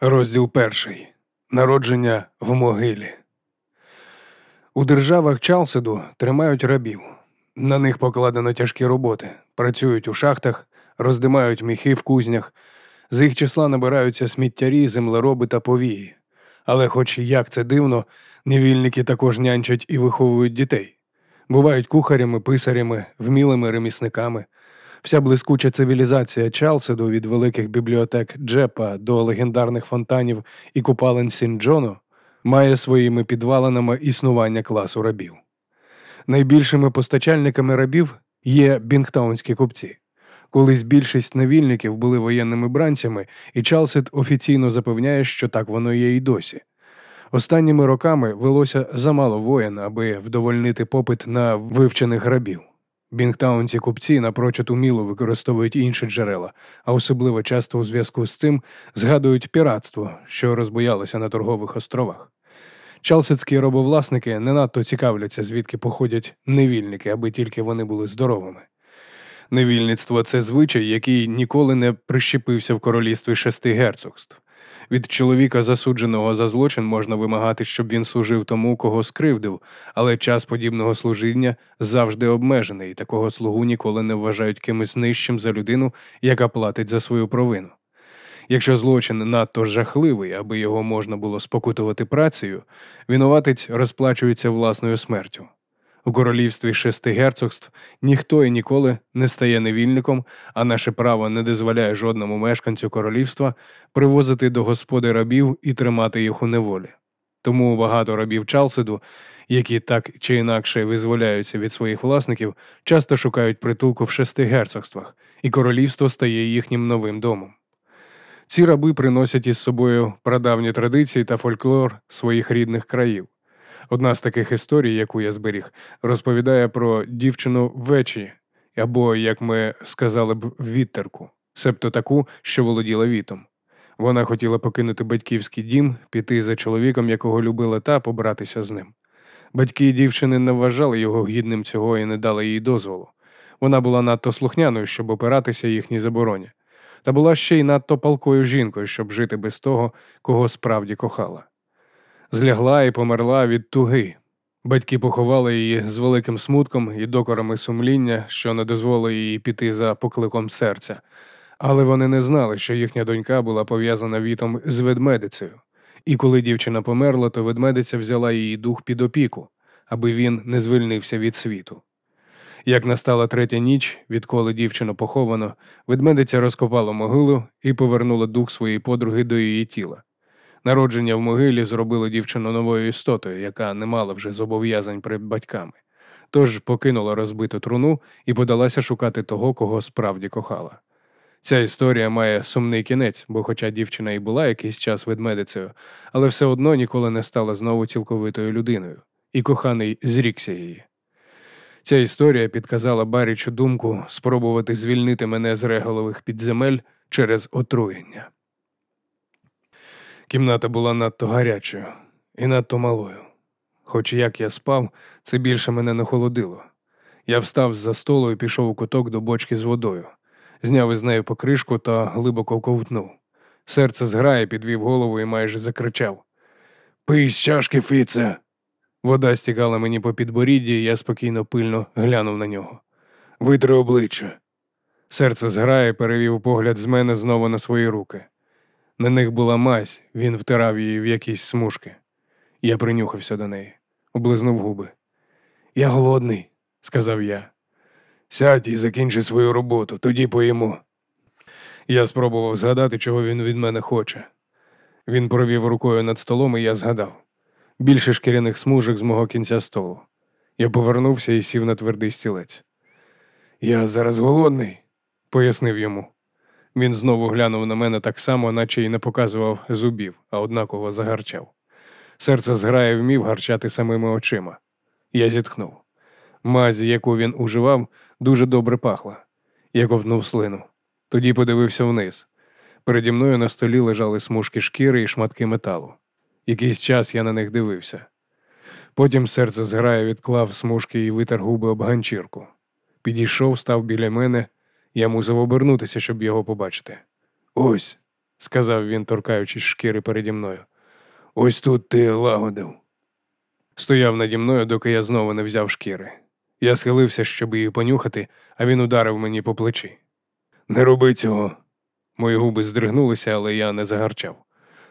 Розділ перший. Народження в могилі. У державах Чалсиду тримають рабів. На них покладено тяжкі роботи. Працюють у шахтах, роздимають міхи в кузнях. З їх числа набираються сміттярі, землероби та повії. Але, хоч як це дивно, невільники також нянчать і виховують дітей. Бувають кухарями, писарями, вмілими ремісниками. Вся блискуча цивілізація Чалсиду від великих бібліотек Джепа до легендарних фонтанів і купалень Сін-Джону має своїми підвалинами існування класу рабів. Найбільшими постачальниками рабів є бінгтаунські купці. Колись більшість невільників були воєнними бранцями, і Чалсид офіційно запевняє, що так воно є і досі. Останніми роками велося замало воєн, аби вдовольнити попит на вивчених рабів. Бінгтаунці купці напрочуд уміло використовують інші джерела, а особливо часто у зв'язку з цим згадують піратство, що розбоялося на торгових островах. Чалсидські робовласники не надто цікавляться, звідки походять невільники, аби тільки вони були здоровими. Невільництво це звичай, який ніколи не прищепився в королівстві шести герцогств. Від чоловіка, засудженого за злочин, можна вимагати, щоб він служив тому, кого скривдив, але час подібного служіння завжди обмежений, і такого слугу ніколи не вважають кимось нижчим за людину, яка платить за свою провину. Якщо злочин надто жахливий, аби його можна було спокутувати працею, винуватець розплачується власною смертю. У королівстві шести герцогств ніхто і ніколи не стає невільником, а наше право не дозволяє жодному мешканцю королівства привозити до господи рабів і тримати їх у неволі. Тому багато рабів Чалсиду, які так чи інакше визволяються від своїх власників, часто шукають притулку в шести герцогствах, і королівство стає їхнім новим домом. Ці раби приносять із собою прадавні традиції та фольклор своїх рідних країв. Одна з таких історій, яку я зберіг, розповідає про дівчину вечі, або, як ми сказали б, віттерку, себто таку, що володіла вітом. Вона хотіла покинути батьківський дім, піти за чоловіком, якого любила, та побратися з ним. Батьки дівчини не вважали його гідним цього і не дали їй дозволу. Вона була надто слухняною, щоб опиратися їхній забороні, та була ще й надто палкою жінкою, щоб жити без того, кого справді кохала злягла і померла від туги. Батьки поховали її з великим смутком і докорами сумління, що не дозволили їй піти за покликом серця, але вони не знали, що їхня донька була пов'язана вітом з ведмедицею, і коли дівчина померла, то ведмедиця взяла її дух під опіку, аби він не звільнився від світу. Як настала третя ніч, відколи дівчину поховано, ведмедиця розкопала могилу і повернула дух своєї подруги до її тіла. Народження в могилі зробило дівчину новою істотою, яка не мала вже зобов'язань перед батьками. Тож покинула розбиту труну і подалася шукати того, кого справді кохала. Ця історія має сумний кінець, бо, хоча дівчина і була якийсь час ведмедицею, але все одно ніколи не стала знову цілковитою людиною, і коханий зрікся її. Ця історія підказала Барічу думку спробувати звільнити мене з реголових підземель через отруєння. Кімната була надто гарячою і надто малою. Хоч як я спав, це більше мене не холодило. Я встав з за столу і пішов у куток до бочки з водою, зняв із неї покришку та глибоко ковтнув. Серце зграє, підвів голову і майже закричав Пий з чашки, Фіце!» Вода стікала мені по підборідді, і я спокійно пильно глянув на нього. Витри обличчя. Серце зграє, перевів погляд з мене знову на свої руки. На них була мазь, він втирав її в якісь смужки. Я принюхався до неї, облизнув губи. Я голодний, сказав я. Сядь і закінчи свою роботу, тоді поїмо. Я спробував згадати, чого він від мене хоче. Він провів рукою над столом, і я згадав більше шкіряних смужок з мого кінця столу. Я повернувся і сів на твердий стілець. Я зараз голодний, пояснив йому. Він знову глянув на мене так само, наче й не показував зубів, а однаково загарчав. Серце зграє вмів гарчати самими очима. Я зітхнув. Мазі, яку він уживав, дуже добре пахла. Я ковтнув слину. Тоді подивився вниз. Переді мною на столі лежали смужки шкіри і шматки металу. Якийсь час я на них дивився. Потім серце зграє відклав смужки і витер губи об ганчірку. Підійшов, став біля мене я мусив обернутися, щоб його побачити. Ось, сказав він, торкаючись шкіри переді мною. Ось тут ти лагодив. Стояв наді мною, доки я знову не взяв шкіри. Я схилився, щоб її понюхати, а він ударив мені по плечі. Не роби цього. Мої губи здригнулися, але я не загарчав.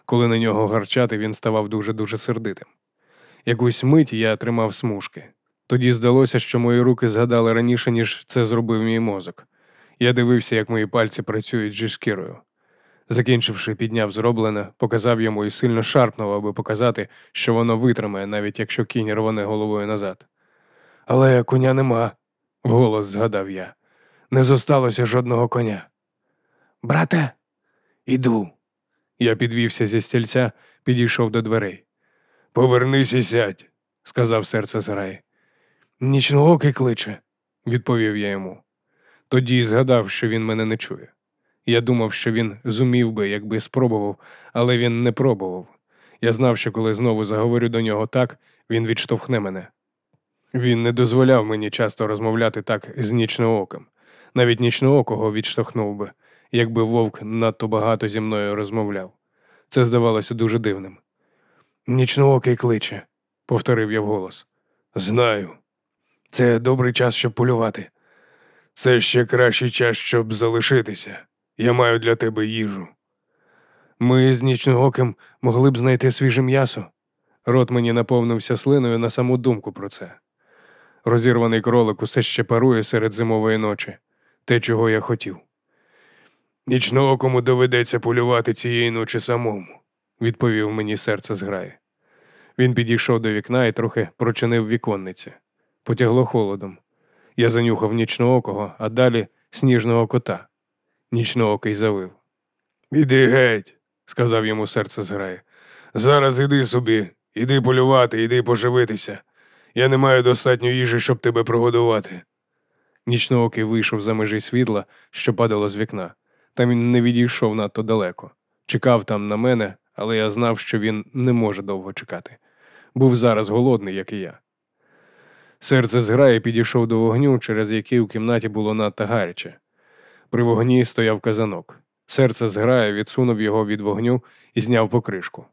Коли на нього гарчати, він ставав дуже-дуже сердитим. Якусь мить я тримав смужки. Тоді здалося, що мої руки згадали раніше, ніж це зробив мій мозок. Я дивився, як мої пальці працюють зі шкірою. Закінчивши, підняв зроблене, показав йому і сильно шарпнув, аби показати, що воно витримає, навіть якщо кінь рване головою назад. Але коня нема, вголос згадав я. Не зосталося жодного коня. Брате, іду. Я підвівся зі стільця, підійшов до дверей. Повернись і сядь, сказав серце зграї. Нічноокий кличе, відповів я йому. Тоді згадав, що він мене не чує. Я думав, що він зумів би, якби спробував, але він не пробував. Я знав, що коли знову заговорю до нього так, він відштовхне мене. Він не дозволяв мені часто розмовляти так з нічнооким. Навіть нічноокого відштовхнув би, якби вовк надто багато зі мною розмовляв. Це здавалося дуже дивним. Нічноокий кличе, повторив я вголос. Знаю. Це добрий час, щоб полювати. Це ще кращий час, щоб залишитися. Я маю для тебе їжу. Ми з нічнооким могли б знайти свіже м'ясо. Рот мені наповнився слиною на саму думку про це. Розірваний кролик усе ще парує серед зимової ночі, те, чого я хотів. Нічноокому доведеться полювати цієї ночі самому, відповів мені серце зграє. Він підійшов до вікна і трохи прочинив віконниці. Потягло холодом. Я занюхав нічноокого, а далі сніжного кота. Нічноокий завив. Іди геть, сказав йому серце зграє. Зараз іди собі, іди полювати, іди поживитися. Я не маю достатньо їжі, щоб тебе прогодувати. Нічноокий вийшов за межі світла, що падало з вікна. Та він не відійшов надто далеко. Чекав там на мене, але я знав, що він не може довго чекати. Був зараз голодний, як і я. Серце зграє підійшов до вогню, через який у кімнаті було надто гаряче. При вогні стояв казанок. Серце зграє відсунув його від вогню і зняв покришку.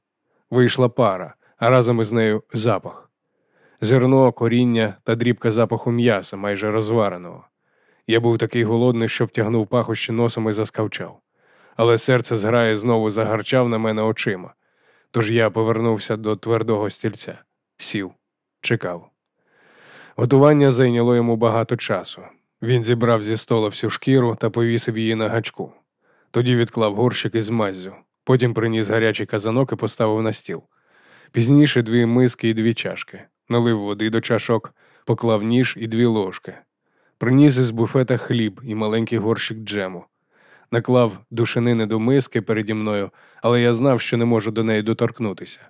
Вийшла пара, а разом із нею запах. Зерно, коріння та дрібка запаху м'яса, майже розвареного. Я був такий голодний, що втягнув пахощі носом і заскавчав. Але серце зграє знову загарчав на мене очима. Тож я повернувся до твердого стільця, сів, чекав. Готування зайняло йому багато часу. Він зібрав зі стола всю шкіру та повісив її на гачку. Тоді відклав горщик із маззю, потім приніс гарячий казанок і поставив на стіл. Пізніше дві миски і дві чашки, налив води до чашок, поклав ніж і дві ложки. Приніс із буфета хліб і маленький горщик джему. Наклав душинини до миски переді мною, але я знав, що не можу до неї доторкнутися.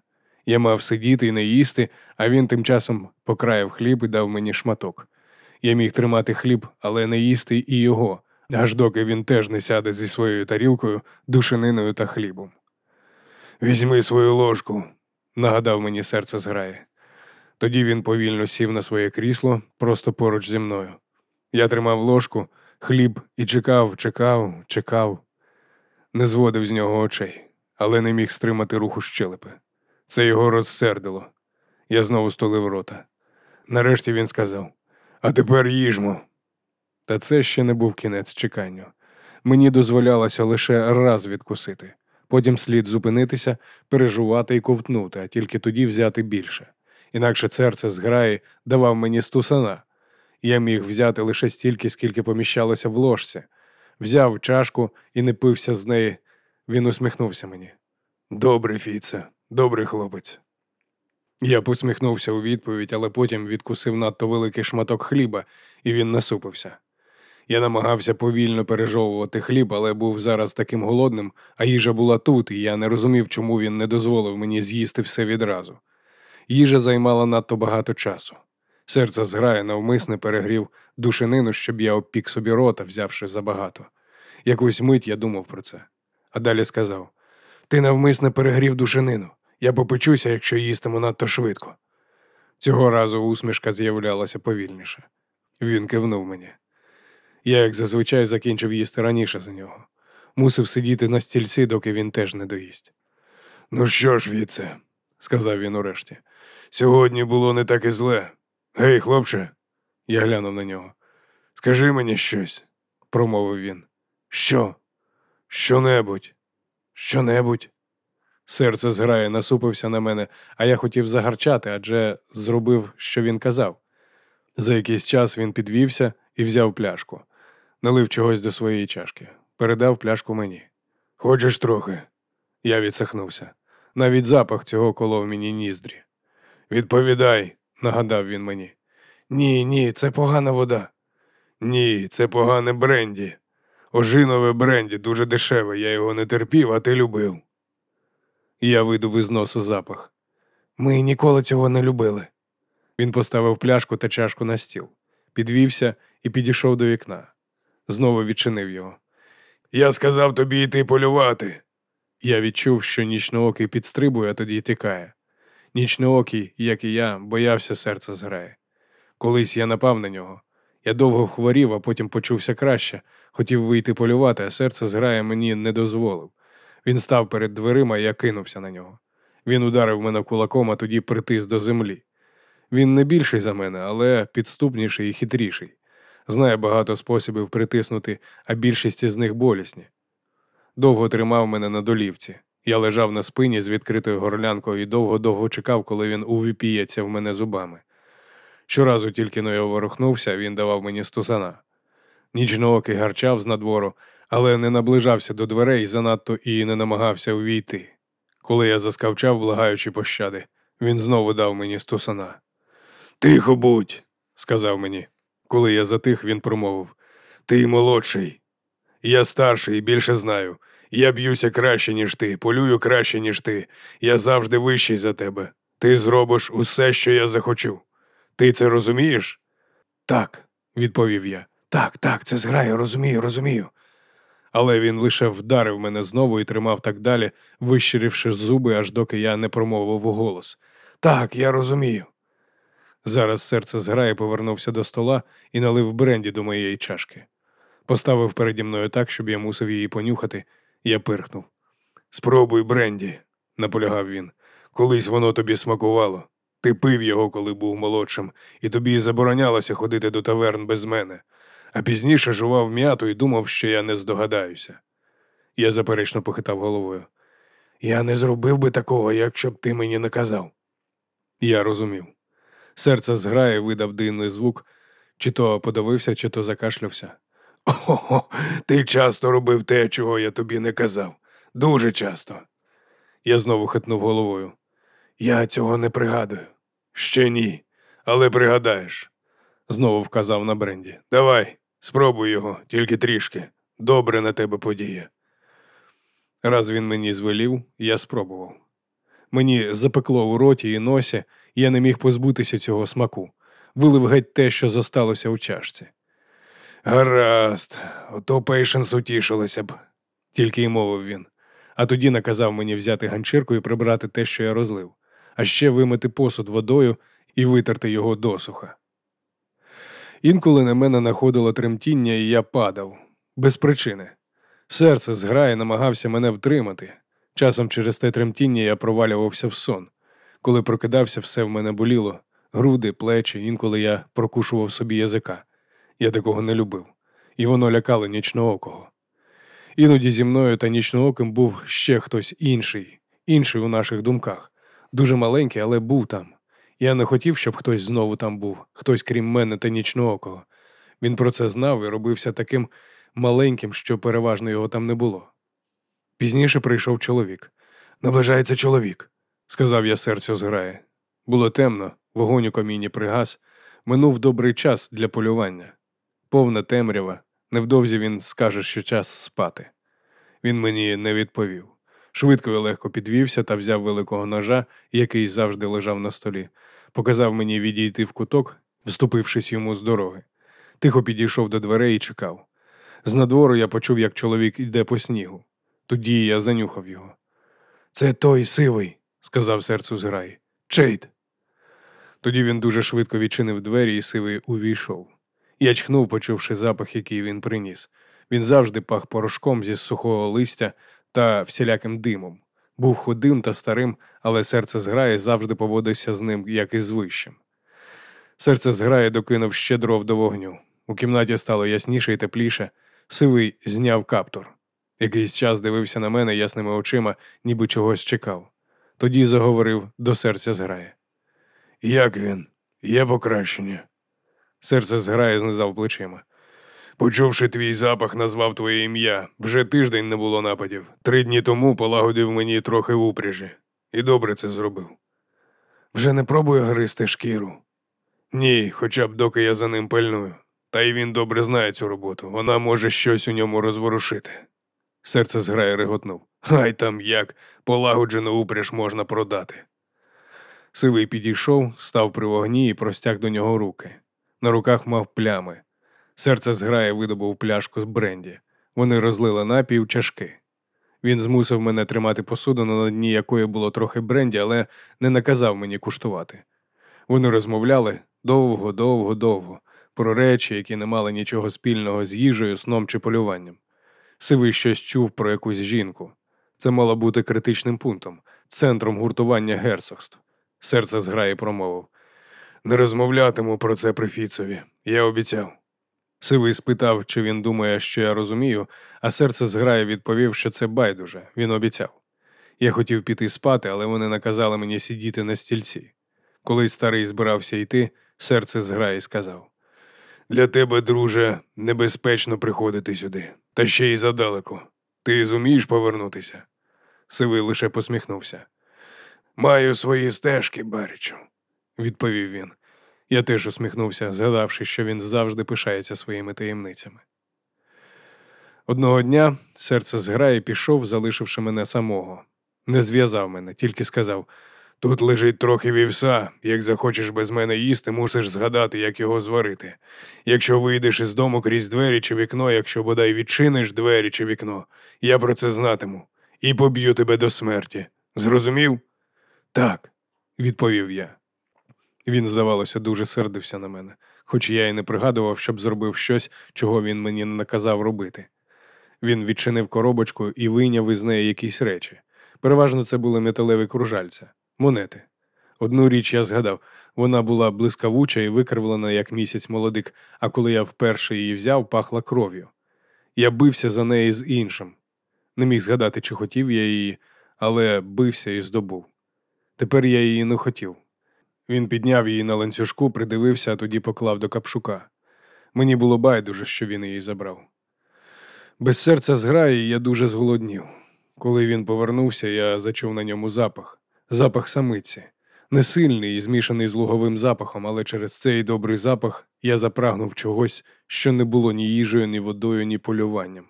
Я мав сидіти і не їсти, а він тим часом покраяв хліб і дав мені шматок. Я міг тримати хліб, але не їсти і його, аж доки він теж не сяде зі своєю тарілкою, душининою та хлібом. Візьми свою ложку, нагадав мені серце зграє. Тоді він повільно сів на своє крісло просто поруч зі мною. Я тримав ложку, хліб і чекав, чекав, чекав, не зводив з нього очей, але не міг стримати руху щелепи. Це його розсердило. Я знову столив рота. Нарешті він сказав А тепер їжмо. Та це ще не був кінець чеканню. Мені дозволялося лише раз відкусити, потім слід зупинитися, пережувати і ковтнути, а тільки тоді взяти більше. Інакше серце зграї давав мені стусана. Я міг взяти лише стільки, скільки поміщалося в ложці. Взяв чашку і не пився з неї. Він усміхнувся мені. Добре, Фіце, добрий хлопець. Я посміхнувся у відповідь, але потім відкусив надто великий шматок хліба, і він насупився. Я намагався повільно пережовувати хліб, але був зараз таким голодним, а їжа була тут, і я не розумів, чому він не дозволив мені з'їсти все відразу. Їжа займала надто багато часу. Серце зграє навмисне перегрів душинину, щоб я обпік собі рота, взявши забагато. Якусь мить я думав про це. А далі сказав: Ти навмисне перегрів душинину. Я попечуся, якщо їстиму надто швидко. Цього разу усмішка з'являлася повільніше. Він кивнув мені. Я, як зазвичай, закінчив їсти раніше за нього. Мусив сидіти на стільці, доки він теж не доїсть. Ну що ж, віце, сказав він урешті. Сьогодні було не так і зле. Гей, хлопче, я глянув на нього. Скажи мені щось, промовив він. Що? Що-небудь? Що-небудь? Серце зграє, насупився на мене, а я хотів загарчати, адже зробив, що він казав. За якийсь час він підвівся і взяв пляшку, налив чогось до своєї чашки, передав пляшку мені. Хочеш трохи? Я відсахнувся. Навіть запах цього колов мені ніздрі. Відповідай, нагадав він мені. Ні, ні, це погана вода. Ні, це погане бренді. Ожинове бренді дуже дешеве, я його не терпів, а ти любив. Я видув із носу запах. Ми ніколи цього не любили. Він поставив пляшку та чашку на стіл, підвівся і підійшов до вікна. Знову відчинив його. Я сказав тобі йти полювати. Я відчув, що нічноокий підстрибує, а тоді тікає. Нічноокий, як і я, боявся серця зграє. Колись я напав на нього. Я довго хворів, а потім почувся краще, хотів вийти полювати, а серце зграє мені не дозволив. Він став перед дверима, і я кинувся на нього. Він ударив мене кулаком, а тоді притис до землі. Він не більший за мене, але підступніший і хитріший. Знає багато способів притиснути, а більшість із них болісні. Довго тримав мене на долівці. Я лежав на спині з відкритою горлянкою і довго-довго чекав, коли він увіпіється в мене зубами. Щоразу тільки но я ворухнувся, він давав мені стусана. Нічноокий гарчав з надвору, але не наближався до дверей занадто і не намагався увійти. Коли я заскавчав, благаючи пощади, він знову дав мені стусана. Тихо будь, сказав мені. Коли я затих, він промовив Ти молодший. Я старший і більше знаю. Я б'юся краще, ніж ти, полюю краще, ніж ти. Я завжди вищий за тебе. Ти зробиш усе, що я захочу. Ти це розумієш? Так, відповів я. Так, так, це зграє, розумію, розумію. Але він лише вдарив мене знову і тримав так далі, вищирівши зуби, аж доки я не промовив голос. Так, я розумію. Зараз серце зграє повернувся до стола і налив бренді до моєї чашки. Поставив переді мною так, щоб я мусив її понюхати, я пирхнув. Спробуй бренді, наполягав він. Колись воно тобі смакувало. Ти пив його, коли був молодшим, і тобі заборонялося ходити до таверн без мене, а пізніше жував м'яту і думав, що я не здогадаюся. Я заперечно похитав головою. Я не зробив би такого, якщо б ти мені не казав. Я розумів. Серце зграє, видав дивний звук, чи то подивився, чи то закашлявся. Ого, ти часто робив те, чого я тобі не казав. Дуже часто. Я знову хитнув головою. Я цього не пригадую. Ще ні, але пригадаєш, знову вказав на Бренді. Давай, спробуй його, тільки трішки. Добре на тебе подіє. Раз він мені звелів, я спробував. Мені запекло у роті і носі, і я не міг позбутися цього смаку, вилив геть те, що зосталося у чашці. Гаразд, ото Пейшенс утішилася б, тільки й мовив він, а тоді наказав мені взяти ганчірку і прибрати те, що я розлив, а ще вимити посуд водою і витерти його досуха. Інколи на мене находило тремтіння, і я падав, без причини. Серце зграє намагався мене втримати. Часом через те тремтіння я провалювався в сон. Коли прокидався, все в мене боліло груди, плечі, інколи я прокушував собі язика. Я такого не любив, і воно лякало нічноокого. Іноді зі мною та нічнооким був ще хтось інший, інший у наших думках, дуже маленький, але був там. Я не хотів, щоб хтось знову там був, хтось крім мене та нічноокого. Він про це знав і робився таким маленьким, що переважно його там не було. Пізніше прийшов чоловік. Наближається чоловік, сказав я серцю зграє. Було темно, вогонь у каміні пригас, минув добрий час для полювання. Повна темрява, невдовзі він скаже, що час спати. Він мені не відповів. Швидко і легко підвівся та взяв великого ножа, який завжди лежав на столі, показав мені відійти в куток, вступившись йому з дороги. Тихо підійшов до дверей і чекав. З надвору я почув, як чоловік йде по снігу. Тоді я занюхав його. Це той сивий, сказав серцю зграї. Чейд. Тоді він дуже швидко відчинив двері, і сивий увійшов. Я чхнув, почувши запах, який він приніс. Він завжди пах порошком зі сухого листя та всіляким димом. Був худим та старим, але серце зграї завжди поводився з ним, як із вищим. Серце зграї докинув ще дров до вогню. У кімнаті стало ясніше і тепліше. Сивий зняв каптур. Якийсь час дивився на мене ясними очима, ніби чогось чекав. Тоді заговорив до серця зграє. Як він? Є покращення. Серце зграє знизав плечима. Почувши твій запах, назвав твоє ім'я. Вже тиждень не було нападів. Три дні тому полагодив мені трохи упряжі. І добре це зробив. Вже не пробую гризти шкіру. Ні, хоча б доки я за ним пильную. Та й він добре знає цю роботу. Вона може щось у ньому розворушити. Серце зграє реготнув. Хай там як, полагоджену упряж можна продати. Сивий підійшов, став при вогні і простяг до нього руки. На руках мав плями. Серце зграє видобув пляшку з бренді. Вони розлили напій у чашки. Він змусив мене тримати посудину, на дні якої було трохи бренді, але не наказав мені куштувати. Вони розмовляли довго, довго, довго, про речі, які не мали нічого спільного з їжею, сном чи полюванням. Сивий щось чув про якусь жінку. Це мало бути критичним пунктом, центром гуртування герцогств. Серце зграє промовив. Не розмовлятиму про це прифіцові, Я обіцяв. Сивий спитав, чи він думає, що я розумію, а серце зграє відповів, що це байдуже, він обіцяв. Я хотів піти спати, але вони наказали мені сидіти на стільці. Коли старий збирався йти, серце зграє сказав: Для тебе, друже, небезпечно приходити сюди, та ще й задалеко. Ти зумієш повернутися? Сивий лише посміхнувся. Маю свої стежки, Барічу, відповів він. Я теж усміхнувся, згадавши, що він завжди пишається своїми таємницями. Одного дня серце зграє пішов, залишивши мене самого. Не зв'язав мене, тільки сказав тут лежить трохи вівса. Як захочеш без мене їсти, мусиш згадати, як його зварити. Якщо вийдеш із дому крізь двері чи вікно, якщо бодай відчиниш двері чи вікно, я про це знатиму і поб'ю тебе до смерті. Зрозумів? Так, відповів я. Він, здавалося, дуже сердився на мене, хоч я й не пригадував, щоб зробив щось, чого він мені не наказав робити. Він відчинив коробочку і вийняв із неї якісь речі. Переважно це були металеві кружальця, монети. Одну річ я згадав, вона була блискавуча і викривлена, як місяць молодик, а коли я вперше її взяв, пахла кров'ю. Я бився за неї з іншим. Не міг згадати, чи хотів я її, але бився і здобув. Тепер я її не хотів. Він підняв її на ланцюжку, придивився, а тоді поклав до капшука. Мені було байдуже, що він її забрав. Без серця зграї я дуже зголоднів. Коли він повернувся, я зачув на ньому запах, запах самиці. Не сильний і змішаний з луговим запахом, але через цей добрий запах я запрагнув чогось, що не було ні їжею, ні водою, ні полюванням.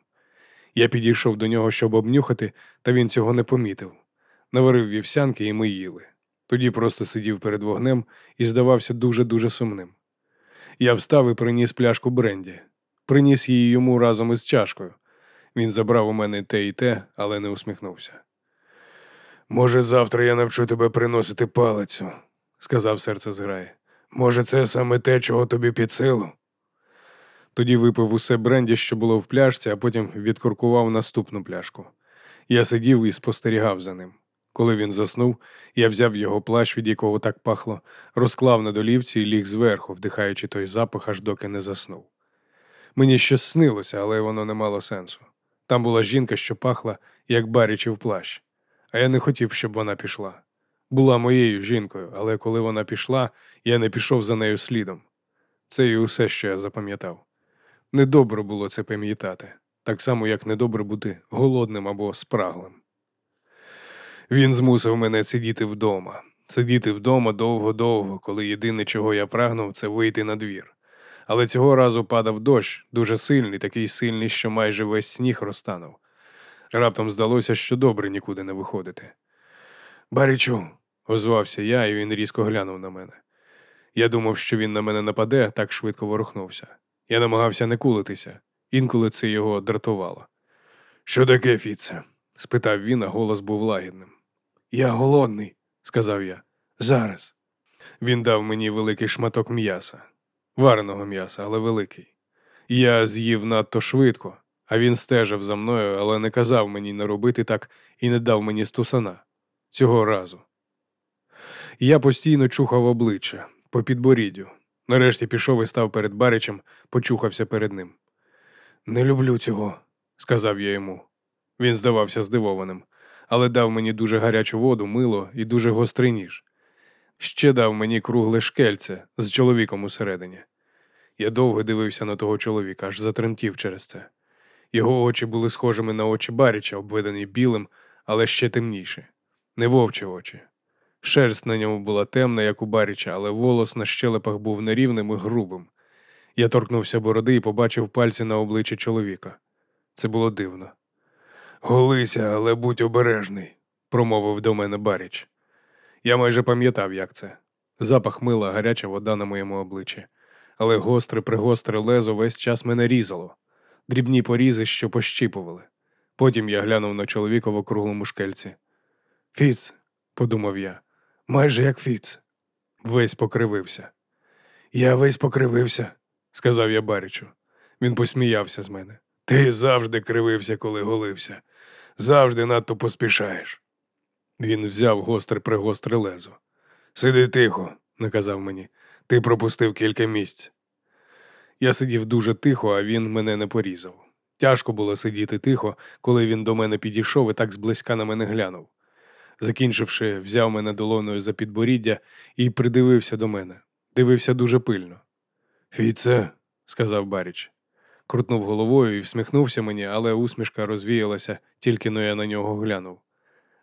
Я підійшов до нього, щоб обнюхати, та він цього не помітив. Наварив вівсянки, і ми їли. Тоді просто сидів перед вогнем і здавався дуже-дуже сумним. Я встав і приніс пляшку бренді, приніс її йому разом із чашкою. Він забрав у мене те і те, але не усміхнувся. Може, завтра я навчу тебе приносити палицю, сказав серце зграє. Може, це саме те, чого тобі під силу? Тоді випив усе бренді, що було в пляшці, а потім відкуркував наступну пляшку. Я сидів і спостерігав за ним. Коли він заснув, я взяв його плащ, від якого так пахло, розклав на долівці і ліг зверху, вдихаючи той запах, аж доки не заснув. Мені щось снилося, але воно не мало сенсу. Там була жінка, що пахла, як барічів плащ, а я не хотів, щоб вона пішла. Була моєю жінкою, але коли вона пішла, я не пішов за нею слідом. Це і усе, що я запам'ятав. Недобре було це пам'ятати, так само, як недобре бути голодним або спраглим. Він змусив мене сидіти вдома, сидіти вдома довго-довго, коли єдине, чого я прагнув, це вийти на двір. Але цього разу падав дощ, дуже сильний, такий сильний, що майже весь сніг розтанув. Раптом здалося, що добре нікуди не виходити. Барічу, озвався я, і він різко глянув на мене. Я думав, що він на мене нападе, так швидко ворухнувся. Я намагався не кулитися, інколи це його дратувало. Що таке, Фіце? спитав він, а голос був лагідним. Я голодний, сказав я. Зараз. Він дав мені великий шматок м'яса, вареного м'яса, але великий. Я з'їв надто швидко, а він стежив за мною, але не казав мені не робити так і не дав мені стусана. Цього разу. Я постійно чухав обличчя по підборіддю. Нарешті пішов і став перед Баричем, почухався перед ним. Не люблю цього, сказав я йому. Він здавався здивованим, але дав мені дуже гарячу воду, мило і дуже гострий ніж. Ще дав мені кругле шкельце з чоловіком усередині. Я довго дивився на того чоловіка, аж затремтів через це. Його очі були схожими на очі Баріча, обведені білим, але ще темніші. Не вовчі очі. Шерсть на ньому була темна, як у Баріча, але волос на щелепах був нерівним і грубим. Я торкнувся бороди і побачив пальці на обличчі чоловіка. Це було дивно. Голися, але будь обережний, промовив до мене Баріч. Я майже пам'ятав, як це. Запах мила, гаряча вода на моєму обличчі. Але гостре пригостре лезо весь час мене різало, дрібні порізи, що пощіпували. Потім я глянув на чоловіка в округлому шкельці. Фіц, подумав я, майже як Фіц. Весь покривився. Я весь покривився, сказав я Барічу. Він посміявся з мене. Ти завжди кривився, коли голився. Завжди надто поспішаєш. Він взяв гостре пригостре лезо. Сиди тихо, наказав мені. Ти пропустив кілька місць. Я сидів дуже тихо, а він мене не порізав. Тяжко було сидіти тихо, коли він до мене підійшов і так зблизька на мене глянув. Закінчивши, взяв мене долоною за підборіддя і придивився до мене. Дивився дуже пильно. Фіце, сказав Баріч. Крутнув головою і всміхнувся мені, але усмішка розвіялася, тільки но я на нього глянув.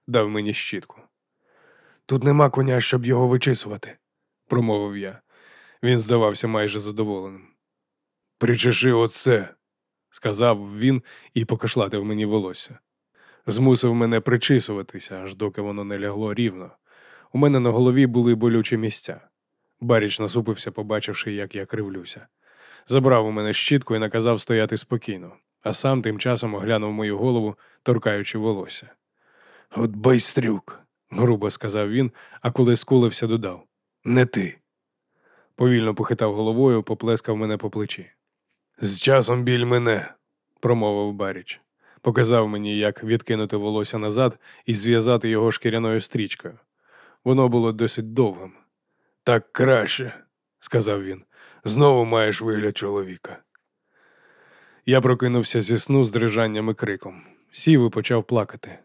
Дав мені щітку. Тут нема коня, щоб його вичисувати, промовив я. Він здавався майже задоволеним. Причеши оце, сказав він і покашлатив мені волосся. Змусив мене причисуватися, аж доки воно не лягло рівно. У мене на голові були болючі місця. Баріч насупився, побачивши, як я кривлюся. Забрав у мене щітку і наказав стояти спокійно, а сам тим часом оглянув мою голову, торкаючи волосся. От байстрюк, грубо сказав він, а коли скулився, додав Не ти. Повільно похитав головою, поплескав мене по плечі. З часом біль мене, промовив Баріч. Показав мені, як відкинути волосся назад і зв'язати його шкіряною стрічкою. Воно було досить довгим. Так краще, сказав він. Знову маєш вигляд чоловіка. Я прокинувся зі сну з дрижанням і криком. Сів і почав плакати.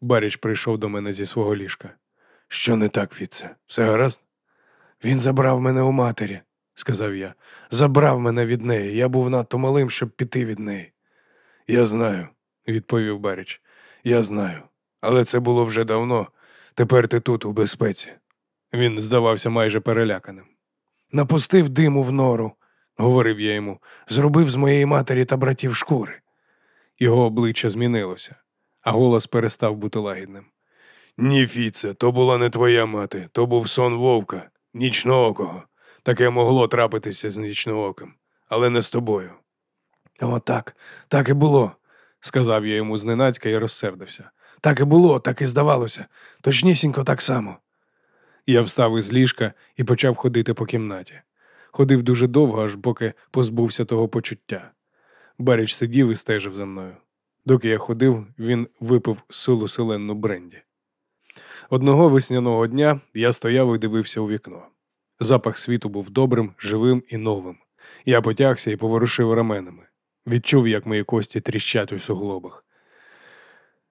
Баріч прийшов до мене зі свого ліжка. Що не так, Фіце? Все гаразд? Він забрав мене у матері, сказав я. Забрав мене від неї. Я був надто малим, щоб піти від неї. Я знаю, відповів Баріч. Я знаю. Але це було вже давно. Тепер ти тут, у безпеці. Він здавався майже переляканим. Напустив диму в нору, говорив я йому, зробив з моєї матері та братів шкури. Його обличчя змінилося, а голос перестав бути лагідним. Ні, Фіце, то була не твоя мати, то був сон вовка, нічноокого. Таке могло трапитися з нічнооким, але не з тобою. О, так, так і було, сказав я йому зненацька і розсердився. Так і було, так і здавалося, точнісінько так само. Я встав із ліжка і почав ходити по кімнаті. Ходив дуже довго, аж поки позбувся того почуття. Баріч сидів і стежив за мною. Доки я ходив, він випив силу селенну бренді. Одного весняного дня я стояв і дивився у вікно. Запах світу був добрим, живим і новим. Я потягся і поворушив раменами. Відчув, як мої кості тріщать у суглобах.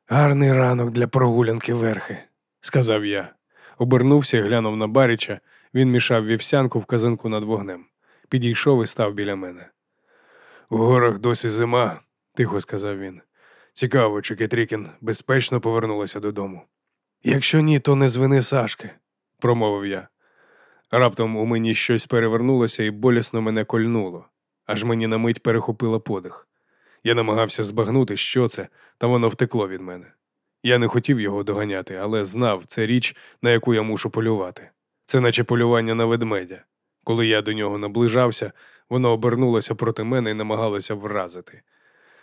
Гарний ранок для прогулянки верхи, сказав я. Обернувся і глянув на Баріча. Він мішав вівсянку в казанку над вогнем. Підійшов і став біля мене. У горах досі зима, тихо сказав він. Цікаво, чи Кетрікін безпечно повернулася додому. Якщо ні, то не звини Сашки, промовив я. Раптом у мені щось перевернулося і болісно мене кольнуло, аж мені на мить перехопило подих. Я намагався збагнути, що це, та воно втекло від мене. Я не хотів його доганяти, але знав, це річ, на яку я мушу полювати. Це наче полювання на ведмедя. Коли я до нього наближався, воно обернулося проти мене і намагалося вразити.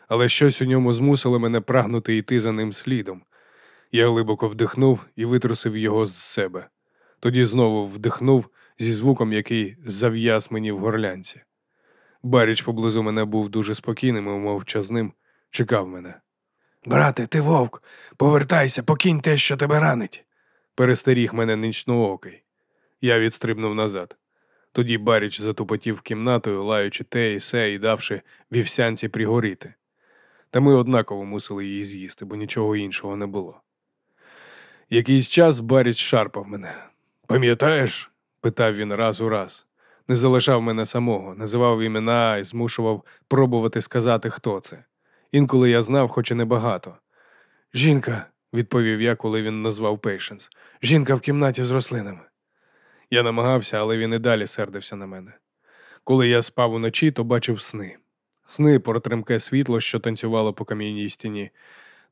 Але щось у ньому змусило мене прагнути йти за ним слідом. Я глибоко вдихнув і витрусив його з себе. Тоді знову вдихнув зі звуком, який зав'яз мені в горлянці. Баріч поблизу мене був дуже спокійним і мовчазним, чекав мене. Брате, ти вовк, повертайся, покинь те, що тебе ранить. Перестеріг мене нічноокий. Я відстрибнув назад. Тоді Баріч затупотів кімнатою, лаючи те і се і давши вівсянці пригоріти. Та ми однаково мусили її з'їсти, бо нічого іншого не було. Якийсь час Баріч шарпав мене. Пам'ятаєш? питав він раз у раз. Не залишав мене самого, називав імена і змушував пробувати сказати, хто це. Інколи я знав, хоч і небагато. Жінка, відповів я, коли він назвав Пейшенс. Жінка в кімнаті з рослинами. Я намагався, але він і далі сердився на мене. Коли я спав уночі, то бачив сни. Сни про тремке світло, що танцювало по кам'яній стіні,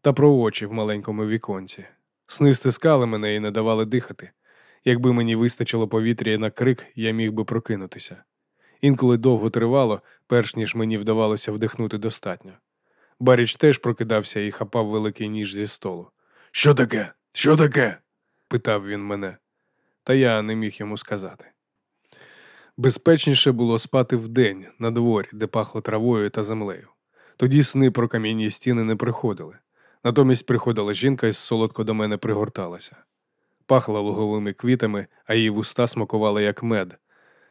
та про очі в маленькому віконці. Сни стискали мене і не давали дихати. Якби мені вистачило повітря на крик, я міг би прокинутися. Інколи довго тривало, перш ніж мені вдавалося вдихнути достатньо. Баріч теж прокидався і хапав великий ніж зі столу. Що таке? Що таке? питав він мене, та я не міг йому сказати. Безпечніше було спати вдень на дворі, де пахло травою та землею. Тоді сни про кам'яні стіни не приходили. Натомість приходила жінка і солодко до мене пригорталася. Пахла луговими квітами, а її вуста смакували як мед.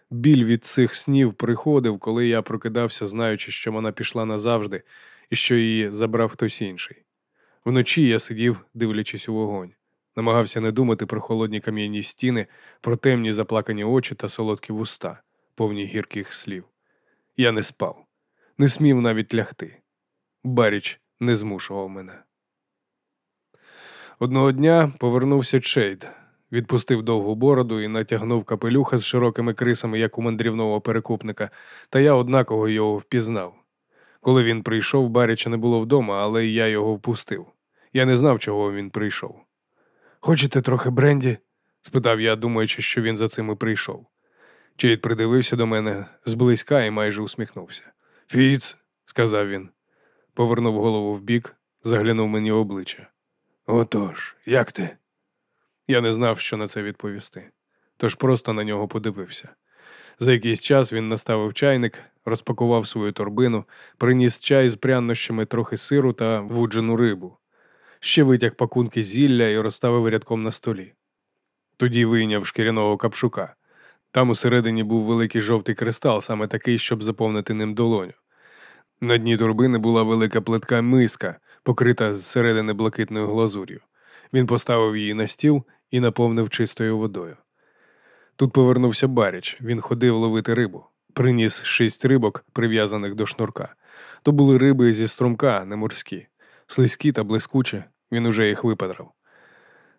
Біль від цих снів приходив, коли я прокидався, знаючи, що вона пішла назавжди і що її забрав хтось інший. Вночі я сидів, дивлячись у вогонь, намагався не думати про холодні кам'яні стіни, про темні заплакані очі та солодкі вуста, повні гірких слів. Я не спав, не смів навіть лягти. Баріч не змушував мене. Одного дня повернувся Чейд, відпустив довгу бороду і натягнув капелюха з широкими крисами, як у мандрівного перекупника, та я однаково його впізнав. Коли він прийшов, Баріча не було вдома, але я його впустив. Я не знав, чого він прийшов. Хочете трохи бренді? спитав я, думаючи, що він за цим і прийшов. Чейд придивився до мене зблизька і майже усміхнувся. Фіц, сказав він, повернув голову вбік, заглянув мені в обличчя. Отож, як ти? Я не знав, що на це відповісти, тож просто на нього подивився. За якийсь час він наставив чайник, розпакував свою торбину, приніс чай з прянощами трохи сиру та вуджену рибу, ще витяг пакунки зілля і розставив рядком на столі. Тоді вийняв шкіряного капшука. Там усередині був великий жовтий кристал, саме такий, щоб заповнити ним долоню. На дні торбини була велика плитка миска, покрита зсередини блакитною глазур'ю. Він поставив її на стіл і наповнив чистою водою. Тут повернувся Баріч, він ходив ловити рибу, приніс шість рибок, прив'язаних до шнурка. То були риби зі струмка, не морські, слизькі та блискучі, він уже їх випадрав.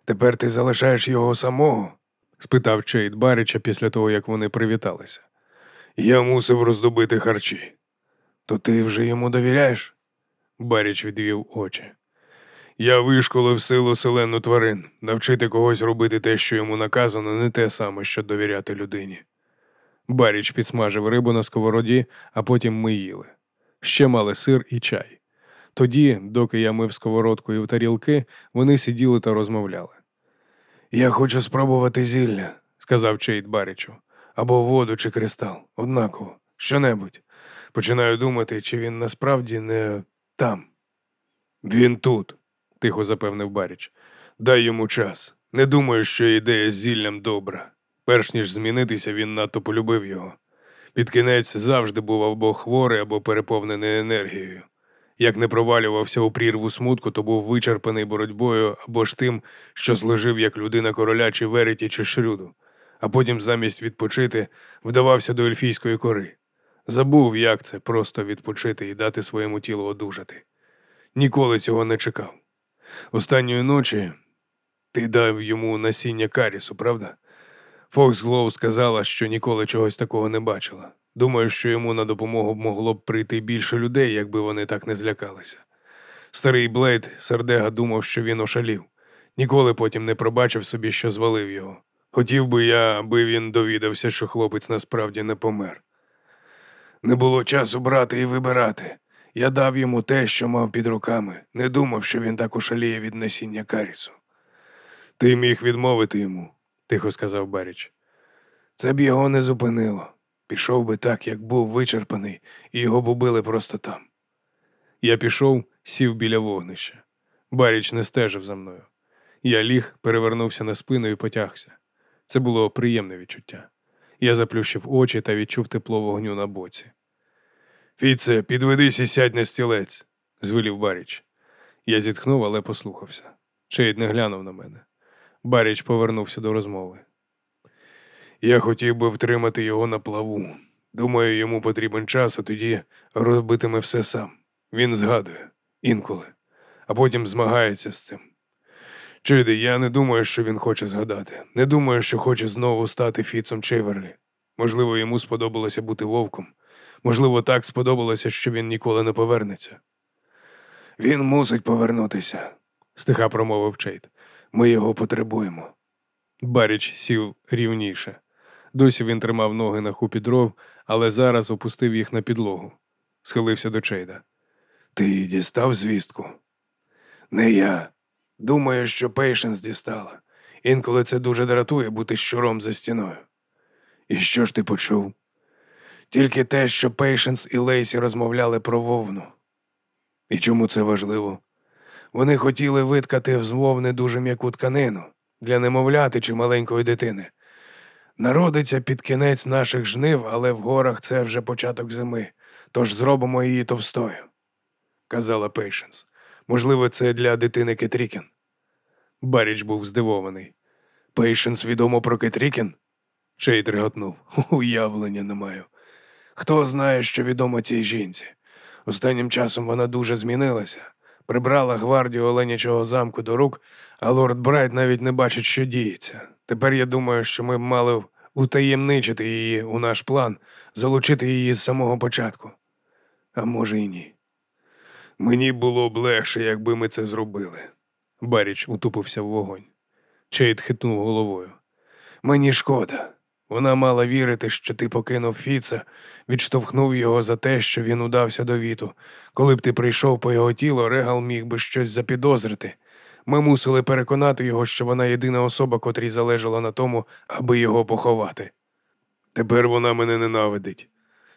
Тепер ти залишаєш його самого? спитав Чейд Баріча після того, як вони привіталися. Я мусив роздобити харчі. То ти вже йому довіряєш? Баріч відвів очі. Я вишколив силу селену тварин. Навчити когось робити те, що йому наказано, не те саме, що довіряти людині. Баріч підсмажив рибу на сковороді, а потім ми їли. Ще мали сир і чай. Тоді, доки я мив сковородкою в тарілки, вони сиділи та розмовляли. Я хочу спробувати зілля, сказав Чейд Барічу, або воду чи кристал, однаково, що-небудь. Починаю думати, чи він насправді не там. Він тут, тихо запевнив Баріч. Дай йому час. Не думаю, що ідея з зіллям добра. Перш ніж змінитися, він надто полюбив його. Під кінець завжди був або хворий, або переповнений енергією. Як не провалювався у прірву смутку, то був вичерпаний боротьбою або ж тим, що служив як людина короля чи вереті, чи шрюду, а потім замість відпочити вдавався до ельфійської кори. Забув, як це просто відпочити і дати своєму тілу одужати. Ніколи цього не чекав. Останньої ночі ти дав йому насіння карісу, правда? Фокс Глоу сказала, що ніколи чогось такого не бачила. Думаю, що йому на допомогу могло б прийти більше людей, якби вони так не злякалися. Старий Блейд сердега думав, що він ошалів. Ніколи потім не пробачив собі, що звалив його. Хотів би я, аби він довідався, що хлопець насправді не помер. Не було часу брати і вибирати. Я дав йому те, що мав під руками, не думав, що він так ошаліє від насіння карісу. Ти міг відмовити йому, тихо сказав Баріч. Це б його не зупинило. Пішов би так, як був вичерпаний, і його б убили просто там. Я пішов, сів біля вогнища. Баріч не стежив за мною. Я ліг, перевернувся на спину і потягся. Це було приємне відчуття. Я заплющив очі та відчув тепло вогню на боці. Фіце, підведись і сядь на стілець, звелів Баріч. Я зітхнув, але послухався. Чейд не глянув на мене. Баріч повернувся до розмови. Я хотів би втримати його на плаву. Думаю, йому потрібен час, а тоді робитиме все сам. Він згадує інколи, а потім змагається з цим. Чуєте, я не думаю, що він хоче згадати. Не думаю, що хоче знову стати Фіцом Чеверлі. Можливо, йому сподобалося бути вовком. Можливо, так сподобалося, що він ніколи не повернеться. Він мусить повернутися, стиха промовив Чейт. Ми його потребуємо. Баріч сів рівніше. Досі він тримав ноги на хупі дров, але зараз опустив їх на підлогу. Схилився до Чейда. Ти дістав звістку? Не я. Думаю, що Пейшенс дістала. Інколи це дуже дратує бути щуром за стіною. І що ж ти почув? Тільки те, що Пейшенс і Лейсі розмовляли про вовну. І чому це важливо? Вони хотіли виткати з вовни дуже м'яку тканину для немовляти чи маленької дитини. Народиться під кінець наших жнив, але в горах це вже початок зими, тож зробимо її товстою, казала Пейшенс. Можливо, це для дитини Кетрікін. Баріч був здивований. Пейшенс відомо про Кетрікін? Чейд реготнув. Уявлення не маю. Хто знає, що відомо цій жінці? Останнім часом вона дуже змінилася. Прибрала гвардію Оленячого замку до рук, а лорд Брайт навіть не бачить, що діється. Тепер я думаю, що ми б мали утаємничити її у наш план, залучити її з самого початку. А може і ні. Мені було б легше, якби ми це зробили. Баріч утупився в вогонь. Чейд хитнув головою. Мені шкода. Вона мала вірити, що ти покинув Фіца, відштовхнув його за те, що він удався до віту. Коли б ти прийшов по його тіло, Регал міг би щось запідозрити. Ми мусили переконати його, що вона єдина особа, котрій залежала на тому, аби його поховати. Тепер вона мене ненавидить.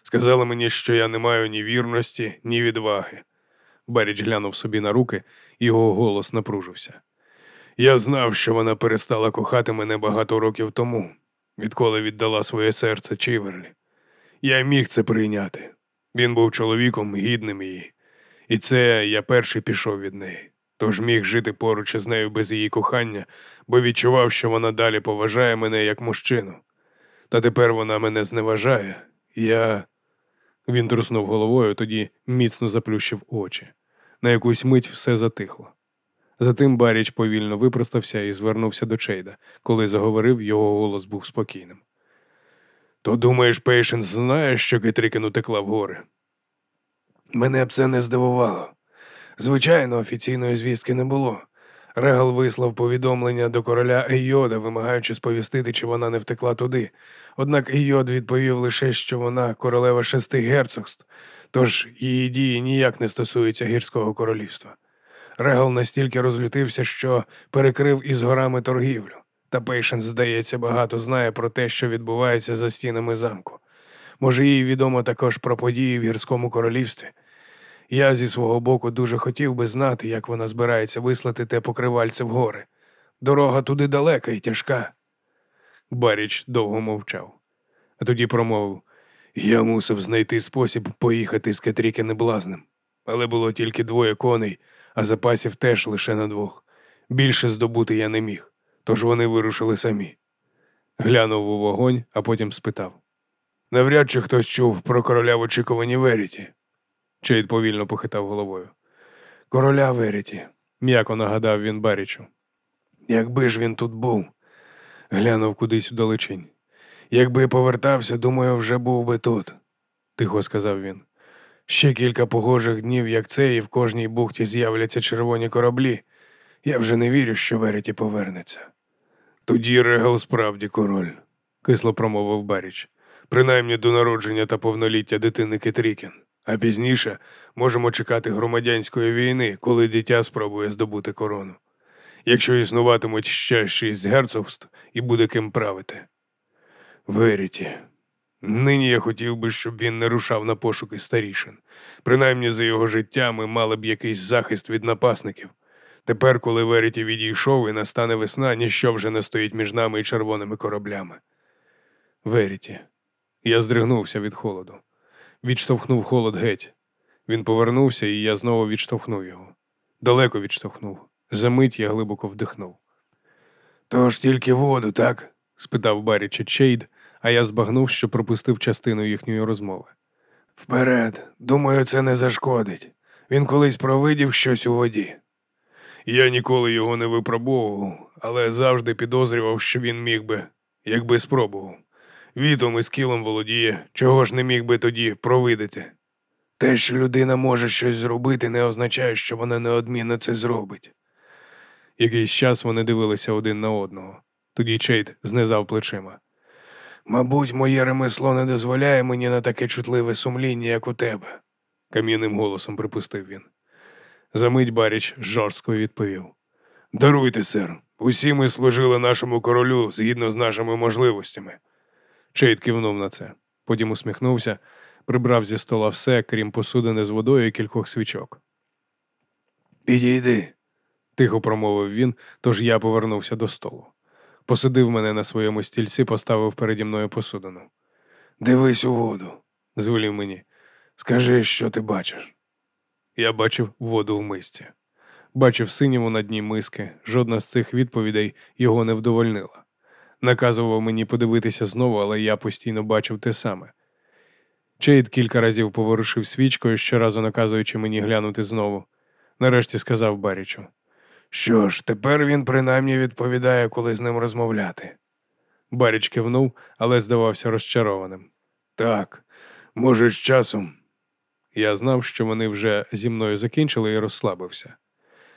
Сказала мені, що я не маю ні вірності, ні відваги. Беріч глянув собі на руки, його голос напружився. Я знав, що вона перестала кохати мене багато років тому, відколи віддала своє серце Чіверлі. Я міг це прийняти. Він був чоловіком гідним її, і це я перший пішов від неї. Тож міг жити поруч із нею без її кохання, бо відчував, що вона далі поважає мене як мужчину. Та тепер вона мене зневажає. Я. Він труснув головою, тоді міцно заплющив очі. На якусь мить все затихло. Затим Баріч повільно випростався і звернувся до Чейда. Коли заговорив, його голос був спокійним. То думаєш, Пейшенс знає, що Кетрікін утекла в гори? Мене б це не здивувало. Звичайно, офіційної звістки не було. Регал вислав повідомлення до короля Ейода, вимагаючи сповістити, чи вона не втекла туди. Однак Ейод відповів лише, що вона королева шести герцогств, тож її дії ніяк не стосуються гірського королівства. Регал настільки розлютився, що перекрив із горами торгівлю. Та Пейшенс, здається, багато знає про те, що відбувається за стінами замку. Може, їй відомо також про події в гірському королівстві. Я зі свого боку дуже хотів би знати, як вона збирається вислати те покривальце в гори. Дорога туди далека і тяжка. Баріч довго мовчав, а тоді промовив я мусив знайти спосіб поїхати з Кетріки неблазним. Але було тільки двоє коней, а запасів теж лише на двох. Більше здобути я не міг, тож вони вирушили самі. Глянув у вогонь, а потім спитав навряд чи хтось чув про короля в очікуванні Веріті. Чейд повільно похитав головою. Короля Веріті, м'яко нагадав він Барічу. Якби ж він тут був, глянув кудись удалечінь. Якби повертався, думаю, вже був би тут, тихо сказав він. Ще кілька погожих днів, як це, і в кожній бухті з'являться червоні кораблі. Я вже не вірю, що Веріті повернеться. Тоді Регал справді король, кисло промовив Баріч, принаймні до народження та повноліття дитини Кетрікін. А пізніше можемо чекати громадянської війни, коли дитя спробує здобути корону. Якщо існуватимуть ще шість герцогств і буде ким правити. Веріті, Нині я хотів би, щоб він не рушав на пошуки старішин. Принаймні за його життя ми мали б якийсь захист від напасників. Тепер, коли Веріті відійшов і настане весна, ніщо вже не стоїть між нами і червоними кораблями. Веріті. Я здригнувся від холоду. Відштовхнув холод геть. Він повернувся, і я знову відштовхнув його. Далеко відштовхнув. Замить я глибоко вдихнув. Тож тільки воду, так? спитав Баріча Чейд, а я збагнув, що пропустив частину їхньої розмови. Вперед, думаю, це не зашкодить. Він колись провидів щось у воді. Я ніколи його не випробовував, але завжди підозрював, що він міг би, якби спробував. Вітом і скілом володіє, чого ж не міг би тоді провидити. Те, що людина може щось зробити, не означає, що вона неодмінно це зробить. Якийсь час вони дивилися один на одного. Тоді Чейд знизав плечима. Мабуть, моє ремесло не дозволяє мені на таке чутливе сумління, як у тебе, кам'яним голосом припустив він. Замить Баріч жорстко відповів. Даруйте, сер, усі ми служили нашому королю згідно з нашими можливостями. Чейд кивнув на це, потім усміхнувся, прибрав зі стола все, крім посудини з водою і кількох свічок. Підійди, тихо промовив він, тож я повернувся до столу. Посадив мене на своєму стільці, поставив переді мною посудину. Дивись у воду, звелів мені. Скажи, що ти бачиш. Я бачив воду в мисці. Бачив синіву на дні миски, жодна з цих відповідей його не вдовольнила. Наказував мені подивитися знову, але я постійно бачив те саме. Чейд кілька разів поворушив свічкою, щоразу наказуючи мені глянути знову. Нарешті сказав Барічу. Що ж, тепер він принаймні відповідає, коли з ним розмовляти. Баріч кивнув, але здавався розчарованим. Так, може, з часом. Я знав, що вони вже зі мною закінчили і розслабився.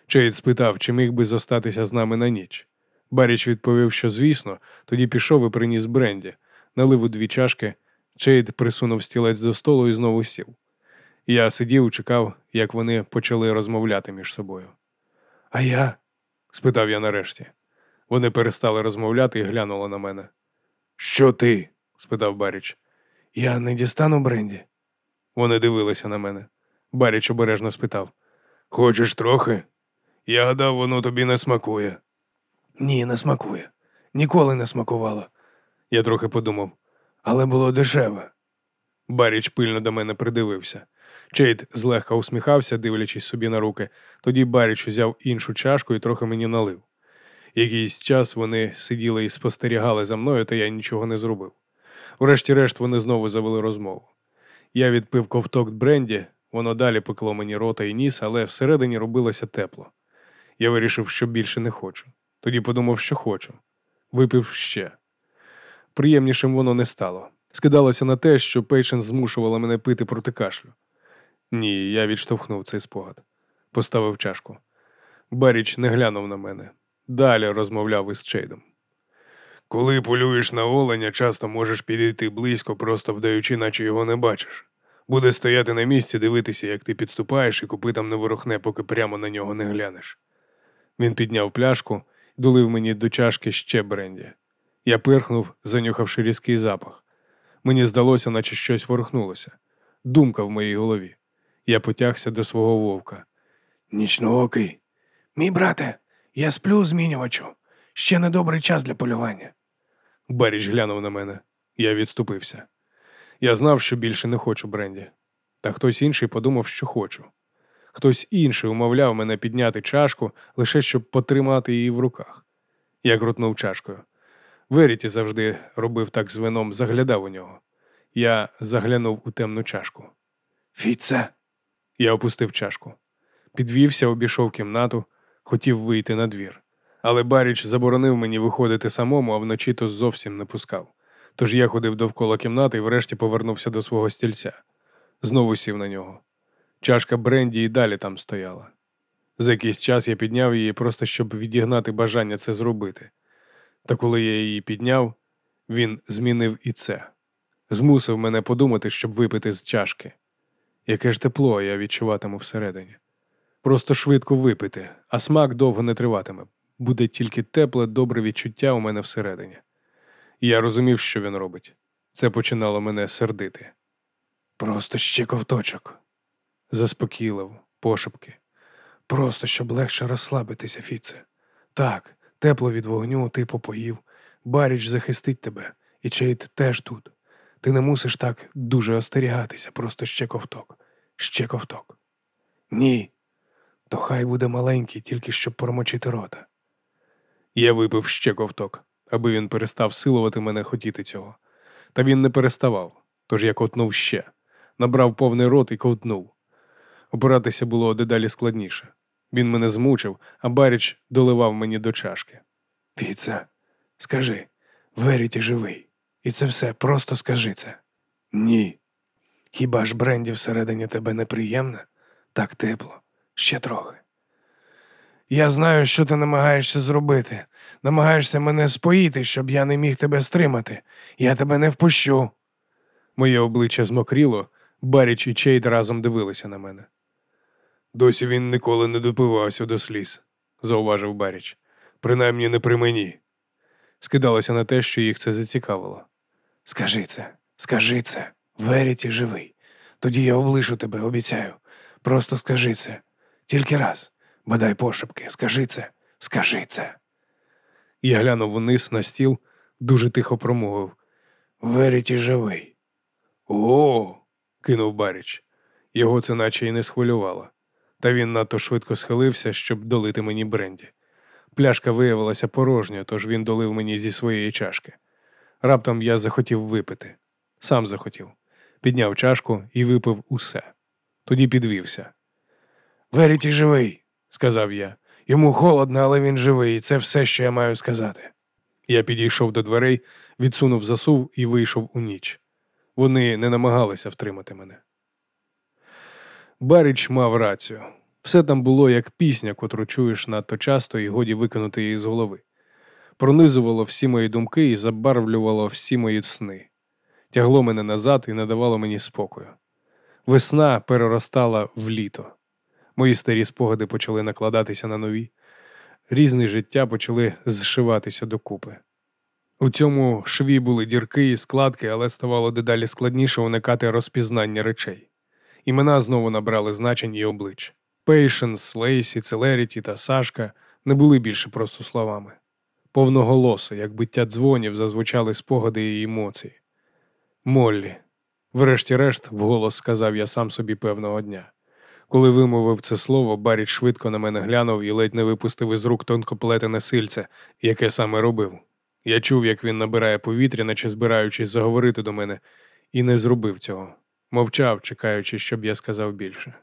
Чейд спитав, чи міг би зостатися з нами на ніч. Баріч відповів, що звісно, тоді пішов і приніс бренді, налив у дві чашки. Чейд присунув стілець до столу і знову сів. Я сидів і чекав, як вони почали розмовляти між собою. А я? спитав я нарешті. Вони перестали розмовляти і глянули на мене. Що ти? спитав Баріч. Я не дістану бренді. Вони дивилися на мене. Баріч обережно спитав Хочеш трохи? Я гадав, воно тобі не смакує. Ні, не смакує. Ніколи не смакувало. Я трохи подумав, але було дешеве. Баріч пильно до мене придивився. Чейд злегка усміхався, дивлячись собі на руки. Тоді Баріч узяв іншу чашку і трохи мені налив. Якийсь час вони сиділи і спостерігали за мною, та я нічого не зробив. Врешті-решт вони знову завели розмову. Я відпив ковток бренді, воно далі пекло мені рота і ніс, але всередині робилося тепло. Я вирішив, що більше не хочу. Тоді подумав, що хочу. Випив ще. Приємнішим воно не стало. Скидалося на те, що Пейшен змушувала мене пити проти кашлю. Ні, я відштовхнув цей спогад, поставив чашку. Баріч не глянув на мене. Далі розмовляв із Чейдом. Коли полюєш на оленя, часто можеш підійти близько, просто вдаючи, наче його не бачиш. Буде стояти на місці, дивитися, як ти підступаєш, і копитам не ворухне, поки прямо на нього не глянеш. Він підняв пляшку долив мені до чашки ще бренді. Я пирхнув, занюхавши різкий запах. Мені здалося, наче щось ворухнулося. Думка в моїй голові. Я потягся до свого вовка. Нічноокий. Мій брате, я сплю, змінювачу. Ще недобрий час для полювання. Баріч глянув на мене. Я відступився. Я знав, що більше не хочу бренді. Та хтось інший подумав, що хочу. Хтось інший умовляв мене підняти чашку, лише щоб потримати її в руках. Я крутнув чашкою. Веріті завжди робив так з вином, заглядав у нього. Я заглянув у темну чашку. Фіце. Я опустив чашку. Підвівся, обійшов кімнату, хотів вийти на двір. Але Баріч заборонив мені виходити самому, а вночі то зовсім не пускав. Тож я ходив довкола кімнати і врешті повернувся до свого стільця. Знову сів на нього. Чашка Бренді і далі там стояла. За якийсь час я підняв її просто щоб відігнати бажання це зробити. Та коли я її підняв, він змінив і це, змусив мене подумати, щоб випити з чашки. Яке ж тепло я відчуватиму всередині. Просто швидко випити, а смак довго не триватиме. Буде тільки тепле, добре відчуття у мене всередині. Я розумів, що він робить. Це починало мене сердити. Просто ще ковточок. Заспокійливо, пошепки. Просто щоб легше розслабитися, Фіце. Так, тепло від вогню, ти попоїв. Баріч захистить тебе, і Чейт теж тут. Ти не мусиш так дуже остерігатися, просто ще ковток, ще ковток. Ні. То хай буде маленький, тільки щоб промочити рота. Я випив ще ковток, аби він перестав силувати мене хотіти цього. Та він не переставав, тож я ковтнув ще, набрав повний рот і ковтнув. Опиратися було дедалі складніше. Він мене змучив, а Баріч доливав мені до чашки. Піца, скажи, Веріті живий. І це все, просто скажи це. Ні. Хіба ж бренді всередині тебе неприємне? Так тепло, ще трохи. Я знаю, що ти намагаєшся зробити. Намагаєшся мене споїти, щоб я не міг тебе стримати. Я тебе не впущу. Моє обличчя змокріло, Баріч і Чейд разом дивилися на мене. Досі він ніколи не допивався до сліз, зауважив Баріч. Принаймні не при мені. Скидалося на те, що їх це зацікавило. Скажи це, скажи це, Веріті живий. Тоді я облишу тебе, обіцяю. Просто скажи це. Тільки раз. Бодай пошепки, скажи це, скажи це. Я глянув вниз на стіл, дуже тихо промовив. Веріті живий. О. кинув Баріч. Його це наче й не схвилювало. Та він надто швидко схилився, щоб долити мені бренді. Пляшка виявилася порожньою, тож він долив мені зі своєї чашки. Раптом я захотів випити. Сам захотів. Підняв чашку і випив усе. Тоді підвівся. Веріті живий, сказав я. Йому холодно, але він живий, і це все, що я маю сказати. Я підійшов до дверей, відсунув засув і вийшов у ніч. Вони не намагалися втримати мене. Баріч мав рацію. Все там було як пісня, котру чуєш надто часто і годі викинути її з голови. Пронизувало всі мої думки і забарвлювало всі мої сни, тягло мене назад і не давало мені спокою. Весна переростала в літо. Мої старі спогади почали накладатися на нові, різні життя почали зшиватися докупи. У цьому шві були дірки і складки, але ставало дедалі складніше уникати розпізнання речей. Імена знову набрали значень і облич. Пейшенс, Лейсі, Целеріті та Сашка не були більше просто словами. Повноголосо, як биття дзвонів, зазвучали спогади і емоції. Моллі. Врешті-решт, вголос сказав я сам собі певного дня. Коли вимовив це слово, Баріч швидко на мене глянув і ледь не випустив із рук тонкоплетене сильце, яке саме робив. Я чув, як він набирає повітря, наче збираючись заговорити до мене, і не зробив цього. Мовчав, чекаючи, щоб я сказав більше.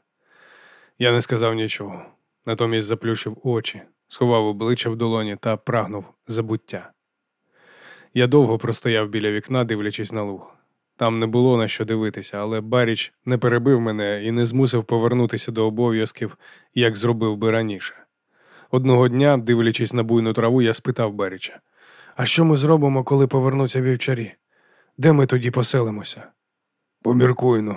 Я не сказав нічого, натомість заплющив очі, сховав обличчя в долоні та прагнув забуття. Я довго простояв біля вікна, дивлячись на луг. Там не було на що дивитися, але Баріч не перебив мене і не змусив повернутися до обов'язків, як зробив би раніше. Одного дня, дивлячись на буйну траву, я спитав Баріча, А що ми зробимо, коли повернуться вівчарі? Де ми тоді поселимося? Поміркуйно.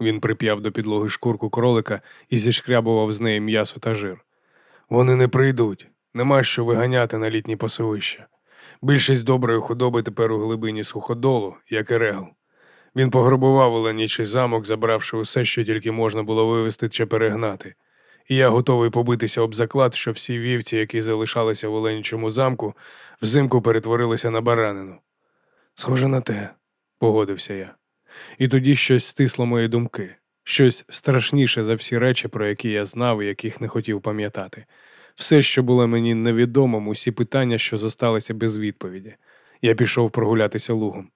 Він прип'яв до підлоги шкурку кролика і зішкрябував з неї м'ясо та жир. Вони не прийдуть, нема що виганяти на літні посовища. Більшість доброї худоби тепер у глибині суходолу, як і регл. Він пограбував Оленічий замок, забравши усе, що тільки можна було вивезти чи перегнати. І я готовий побитися об заклад, що всі вівці, які залишалися в Оленічому замку, взимку перетворилися на баранину. Схоже на те, погодився я. І тоді щось стисло мої думки, щось страшніше за всі речі, про які я знав і яких не хотів пам'ятати. Все, що було мені невідомим, усі питання, що зосталися без відповіді. Я пішов прогулятися лугом.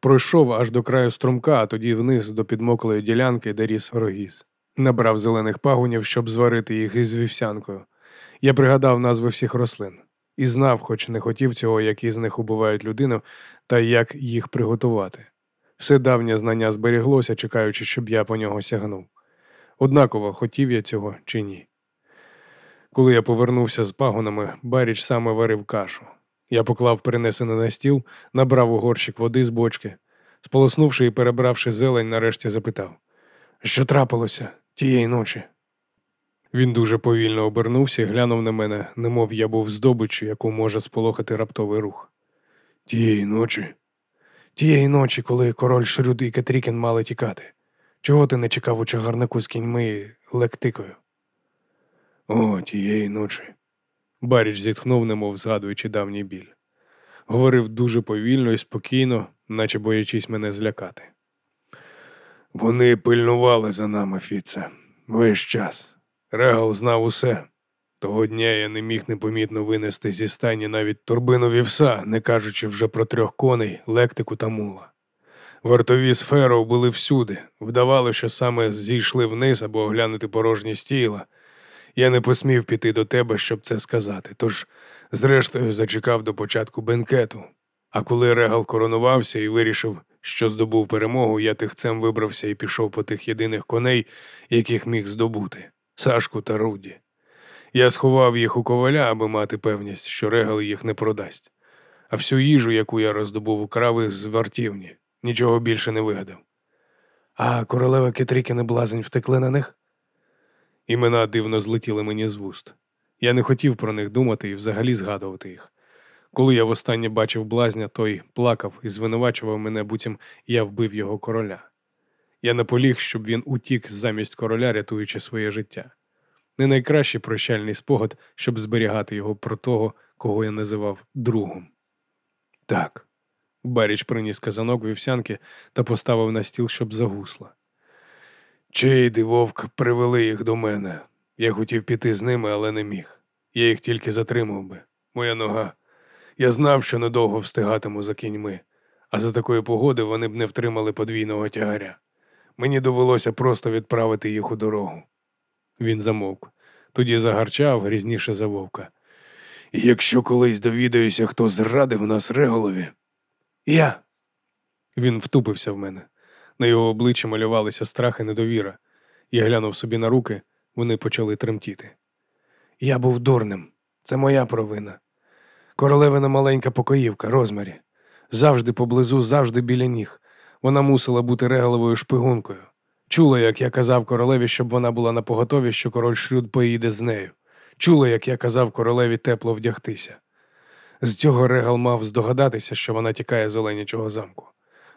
Пройшов аж до краю струмка, а тоді вниз до підмоклої ділянки, де ріс рогіз. Набрав зелених пагунів, щоб зварити їх із вівсянкою. Я пригадав назви всіх рослин і знав, хоч не хотів цього, які з них убивають людину, та як їх приготувати. Все давнє знання зберіглося, чекаючи, щоб я по нього сягнув. Однаково хотів я цього чи ні. Коли я повернувся з пагонами, Баріч саме варив кашу. Я поклав перенесене на стіл, набрав у горщик води з бочки. Сполоснувши і перебравши зелень, нарешті запитав, що трапилося тієї ночі. Він дуже повільно обернувся і глянув на мене, немов я був здобиччю, яку може сполохати раптовий рух. Тієї ночі. Тієї ночі, коли король Шрюд і Кетрікін мали тікати. Чого ти не чекав у чагарнику з кіньми лектикою? О, тієї ночі. Баріч зітхнув, немов згадуючи давній біль. Говорив дуже повільно і спокійно, наче боячись мене злякати. Вони пильнували за нами, Фіце, весь час. Регал знав усе. Того дня я не міг непомітно винести зі стайні навіть турбину вівса, не кажучи вже про трьох коней, лектику та мула. Вартові з були всюди, вдавало, що саме зійшли вниз або оглянути порожні стіла. Я не посмів піти до тебе, щоб це сказати, тож, зрештою, зачекав до початку бенкету. А коли Регал коронувався і вирішив, що здобув перемогу, я тихцем вибрався і пішов по тих єдиних коней, яких міг здобути Сашку та Руді. Я сховав їх у коваля, аби мати певність, що Регал їх не продасть. А всю їжу, яку я роздобув у крави з вартівні, нічого більше не вигадав. А королева Кетрікін і блазень втекли на них? Імена дивно злетіли мені з вуст. Я не хотів про них думати і взагалі згадувати їх. Коли я востаннє бачив блазня, той плакав і звинувачував мене, буцім я вбив його короля. Я наполіг, щоб він утік замість короля, рятуючи своє життя. Не найкращий прощальний спогад, щоб зберігати його про того, кого я називав другом. Так. Баріч приніс казанок вівсянки та поставив на стіл, щоб загусла. Чейд і вовк привели їх до мене. Я хотів піти з ними, але не міг. Я їх тільки затримав би. Моя нога. Я знав, що недовго встигатиму за кіньми, а за такої погоди вони б не втримали подвійного тягаря. Мені довелося просто відправити їх у дорогу. Він замовк. Тоді загарчав грізніше за вовка. Якщо колись довідаюся, хто зрадив нас Реголові. Я. Він втупився в мене. На його обличчі малювалися страх і недовіра. Я глянув собі на руки, вони почали тремтіти. Я був дурним. Це моя провина. Королевина маленька покоївка, розмірі. Завжди поблизу, завжди біля ніг. Вона мусила бути регаловою шпигункою. Чула, як я казав королеві, щоб вона була на поготові, що король Шрюд поїде з нею. Чула, як я казав королеві тепло вдягтися. З цього регал мав здогадатися, що вона тікає з Оленячого замку.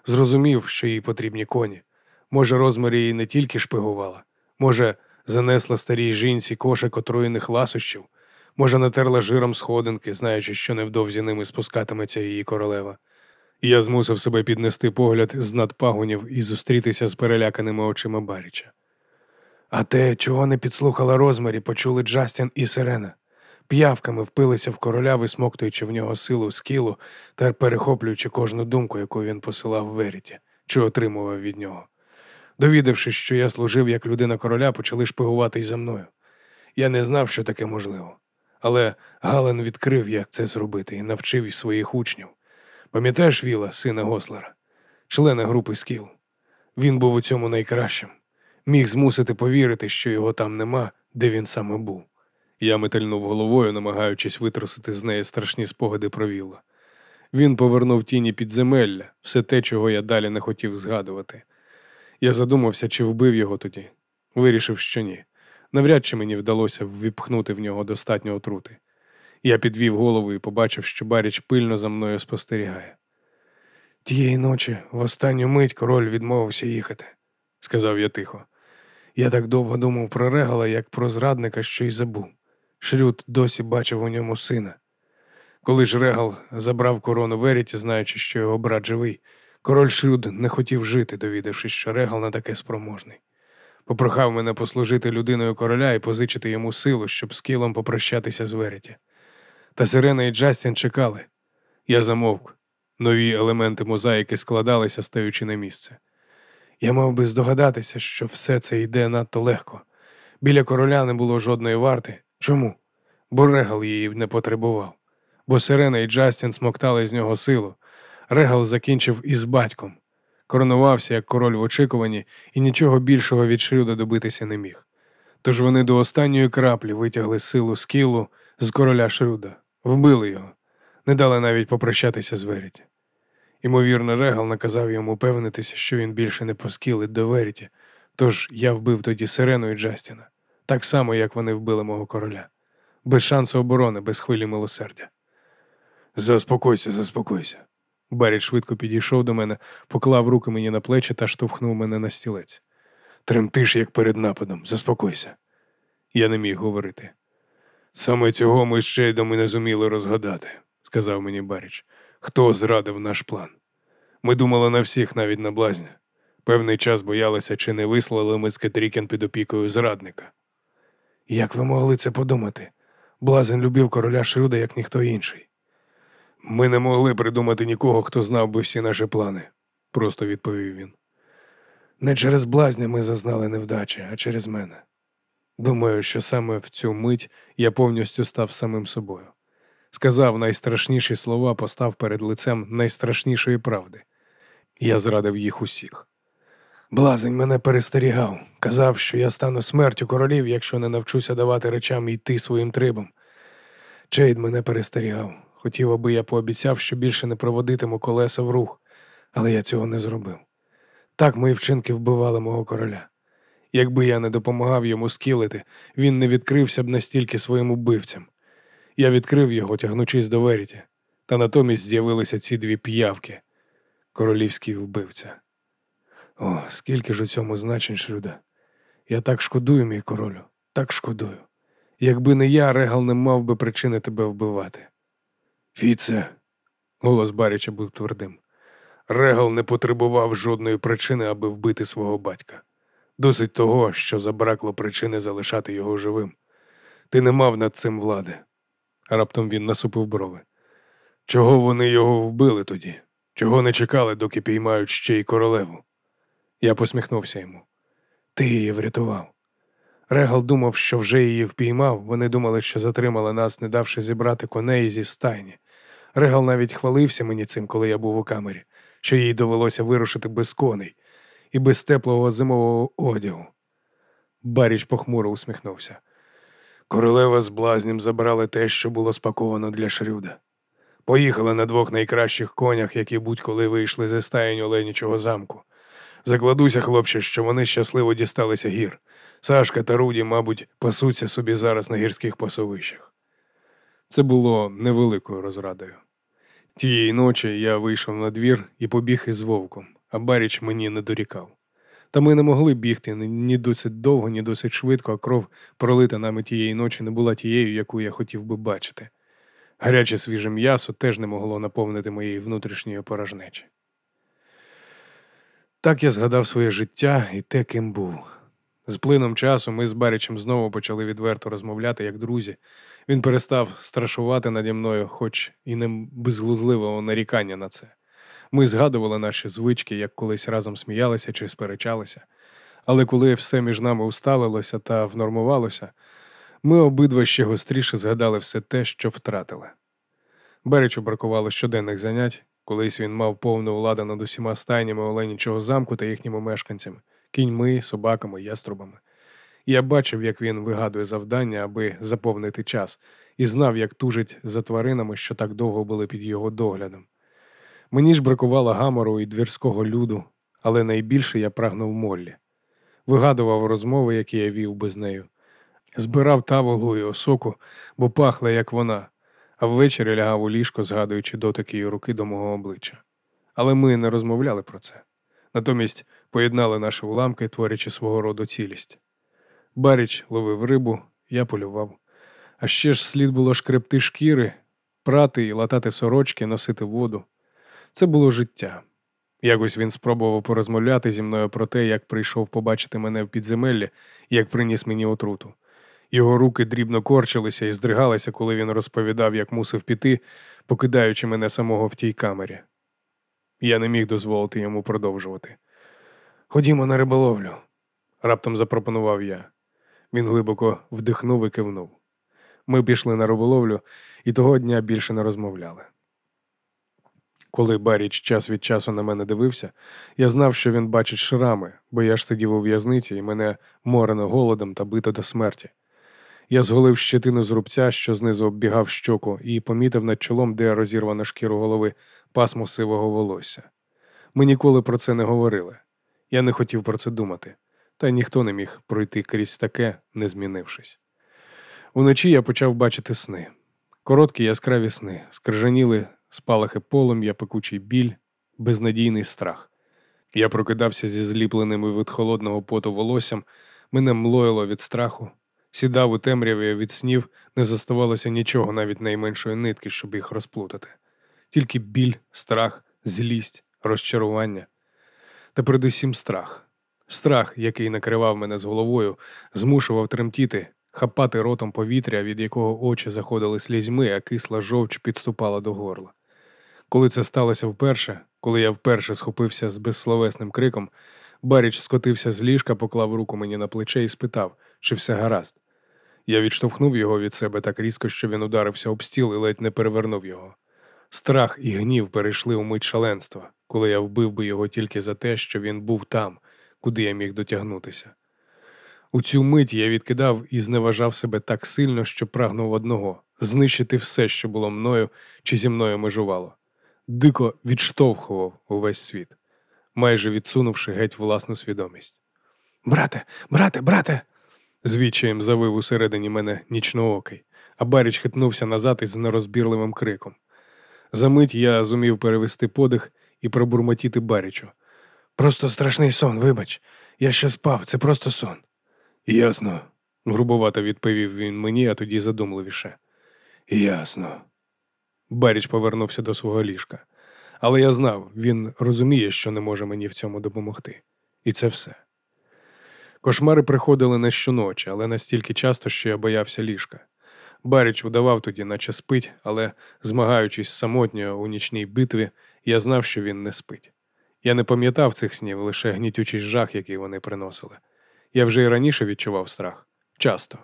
Зрозумів, що їй потрібні коні. Може, розмарі її не тільки шпигувала, може, занесла старій жінці кошик отруєних ласощів, може, натерла жиром сходинки, знаючи, що невдовзі ними спускатиметься її королева. Я змусив себе піднести погляд з надпагонів і зустрітися з переляканими очима Баріча. А те, чого не підслухала розмарі, почули Джастін і Сирена. П'явками впилися в короля, висмоктуючи в нього силу скілу та перехоплюючи кожну думку, яку він посилав Веріті, чи отримував від нього. Довідавшись, що я служив як людина короля, почали шпигувати й за мною. Я не знав, що таке можливо. Але Гален відкрив, як це зробити, і навчив своїх учнів. Пам'ятаєш Віла, сина Гослера, члена групи Скіл? Він був у цьому найкращим. Міг змусити повірити, що його там нема, де він саме був. Я метальнув головою, намагаючись витрусити з неї страшні спогади про Вілла. Він повернув тіні підземелля, все те, чого я далі не хотів згадувати. Я задумався, чи вбив його тоді. Вирішив, що ні. Навряд чи мені вдалося ввіпхнути в нього достатньо отрути. Я підвів голову і побачив, що Баріч пильно за мною спостерігає. Тієї ночі, в останню мить, король відмовився їхати, сказав я тихо. Я так довго думав про регала, як про зрадника, що й забув. Шрюд досі бачив у ньому сина. Коли ж Регал забрав корону Веріті, знаючи, що його брат живий, король Шрюд не хотів жити, довідавшись, що Регал не таке спроможний. Попрохав мене послужити людиною короля і позичити йому силу, щоб з кілом попрощатися з Веріті. Та Сирена і Джастін чекали. Я замовк. Нові елементи мозаїки складалися, стаючи на місце. Я мав би здогадатися, що все це йде надто легко. Біля короля не було жодної варти. Чому? Бо Регал її не потребував. Бо Сирена і Джастін смоктали з нього силу. Регал закінчив із батьком, коронувався як король в очікуванні і нічого більшого від Шрюда добитися не міг. Тож вони до останньої краплі витягли силу скілу з короля Шрюда, вбили його, не дали навіть попрощатися з Веріті. Імовірно, Регал наказав йому певнитися, що він більше не поскілить до Веріті, тож я вбив тоді Сирену і Джастіна, так само, як вони вбили мого короля, без шансу оборони, без хвилі милосердя. Заспокойся, заспокойся. Баріч швидко підійшов до мене, поклав руки мені на плечі та штовхнув мене на стілець. Тремтиш, як перед нападом, заспокойся. Я не міг говорити. Саме цього ми ще й до не зуміли розгадати, сказав мені Баріч. Хто зрадив наш план? Ми думали на всіх, навіть на блазня. Певний час боялися, чи не вислали ми з Кетрікен під опікою зрадника. Як ви могли це подумати? Блазен любив короля Шрюда, як ніхто інший. Ми не могли придумати нікого, хто знав би всі наші плани, просто відповів він. Не через блазня ми зазнали невдачі, а через мене. Думаю, що саме в цю мить я повністю став самим собою. Сказав найстрашніші слова, постав перед лицем найстрашнішої правди. Я зрадив їх усіх. Блазень мене перестерігав, казав, що я стану смертю королів, якщо не навчуся давати речам йти своїм трибом. Чейд мене перестерігав, хотів, аби я пообіцяв, що більше не проводитиму колеса в рух, але я цього не зробив. Так мої вчинки вбивали мого короля. Якби я не допомагав йому скілити, він не відкрився б настільки своїм убивцям. Я відкрив його, тягнучись до Веріті, та натомість з'явилися ці дві п'явки королівський вбивця. О, скільки ж у цьому значень, Шрюда. Я так шкодую, мій королю, так шкодую. Якби не я, Регал не мав би причини тебе вбивати. Фіце, голос Баріча був твердим. Регал не потребував жодної причини, аби вбити свого батька. Досить того, що забракло причини залишати його живим. Ти не мав над цим влади. Раптом він насупив брови. Чого вони його вбили тоді? Чого не чекали, доки піймають ще й королеву? Я посміхнувся йому. Ти її врятував. Регал думав, що вже її впіймав. Вони думали, що затримали нас, не давши зібрати коней зі стайні. Регал навіть хвалився мені цим, коли я був у камері, що їй довелося вирушити без коней і без теплого зимового одягу. Баріч похмуро усміхнувся. Королева з блазнем забрали те, що було спаковано для Шрюда. Поїхали на двох найкращих конях, які будь-коли вийшли зі стаєнь Оленічого замку. Закладуся, хлопче, що вони щасливо дісталися гір. Сашка та Руді, мабуть, пасуться собі зараз на гірських пасовищах. Це було невеликою розрадою. Тієї ночі я вийшов на двір і побіг із вовком, а Баріч мені не дорікав. Та ми не могли бігти ні досить довго, ні досить швидко, а кров, пролита нами тієї ночі, не була тією, яку я хотів би бачити. Гаряче свіже м'ясо теж не могло наповнити моєї внутрішньої порожнечі. Так я згадав своє життя і те, ким був. З плином часу ми з Барічем знову почали відверто розмовляти як друзі. Він перестав страшувати наді мною, хоч і не безглузливого нарікання на це. Ми згадували наші звички, як колись разом сміялися чи сперечалися. Але коли все між нами усталилося та внормувалося, ми обидва ще гостріше згадали все те, що втратили. Беречу бракувало щоденних занять, колись він мав повну владу над усіма стайнями Оленічого замку та їхніми мешканцями, кіньми, собаками, яструбами. Я бачив, як він вигадує завдання, аби заповнити час, і знав, як тужить за тваринами, що так довго були під його доглядом. Мені ж бракувало гамору і двірського люду, але найбільше я прагнув Моллі. Вигадував розмови, які я вів без нею. Збирав таволу і осоку, бо пахла, як вона, а ввечері лягав у ліжко, згадуючи дотики її руки до мого обличчя. Але ми не розмовляли про це. Натомість поєднали наші уламки, творячи свого роду цілість. Баріч ловив рибу, я полював. А ще ж слід було шкребти шкіри, прати і латати сорочки, носити воду. Це було життя. Якось він спробував порозмовляти зі мною про те, як прийшов побачити мене в підземеллі, як приніс мені отруту. Його руки дрібно корчилися і здригалися, коли він розповідав, як мусив піти, покидаючи мене самого в тій камері. Я не міг дозволити йому продовжувати. Ходімо на риболовлю, раптом запропонував я. Він глибоко вдихнув і кивнув. Ми пішли на риболовлю і того дня більше не розмовляли. Коли Баріч час від часу на мене дивився, я знав, що він бачить шрами, бо я ж сидів у в'язниці і мене морено голодом та бито до смерті. Я зголив щетину з рубця, що знизу оббігав щоку, і помітив над чолом, де розірвано шкіру голови пасмо сивого волосся. Ми ніколи про це не говорили. Я не хотів про це думати, та ніхто не міг пройти крізь таке, не змінившись. Уночі я почав бачити сни. Короткі яскраві сни, скрижаніли спалахи полум'я, пекучий біль, безнадійний страх. Я прокидався зі зліпленими від холодного поту волоссям, мене млоїло від страху, сідав у темряві від снів, не заставалося нічого, навіть найменшої нитки, щоб їх розплутати. Тільки біль, страх, злість, розчарування. Та передусім страх. Страх, який накривав мене з головою, змушував тремтіти, хапати ротом повітря, від якого очі заходили слізьми, а кисла жовч підступала до горла. Коли це сталося вперше, коли я вперше схопився з безсловесним криком, Баріч скотився з ліжка, поклав руку мені на плече і спитав, чи все гаразд. Я відштовхнув його від себе так різко, що він ударився об стіл і ледь не перевернув його. Страх і гнів перейшли у мить шаленства, коли я вбив би його тільки за те, що він був там, куди я міг дотягнутися. У цю мить я відкидав і зневажав себе так сильно, що прагнув одного знищити все, що було мною чи зі мною межувало. Дико відштовхував увесь світ, майже відсунувши геть власну свідомість. Брате, брате, брате. звідчаєм завив усередині мене нічноокий, а Баріч хитнувся назад із нерозбірливим криком. Замить я зумів перевести подих і пробурмотіти Барічу. Просто страшний сон, вибач. Я ще спав, це просто сон. Ясно, грубовато відповів він мені, а тоді задумливіше. Ясно. Баріч повернувся до свого ліжка. Але я знав, він розуміє, що не може мені в цьому допомогти. І це все. Кошмари приходили не щоночі, але настільки часто, що я боявся ліжка. Баріч удавав тоді, наче спить, але, змагаючись самотньо у нічній битві, я знав, що він не спить. Я не пам'ятав цих снів, лише гнітючий жах, який вони приносили. Я вже й раніше відчував страх. Часто.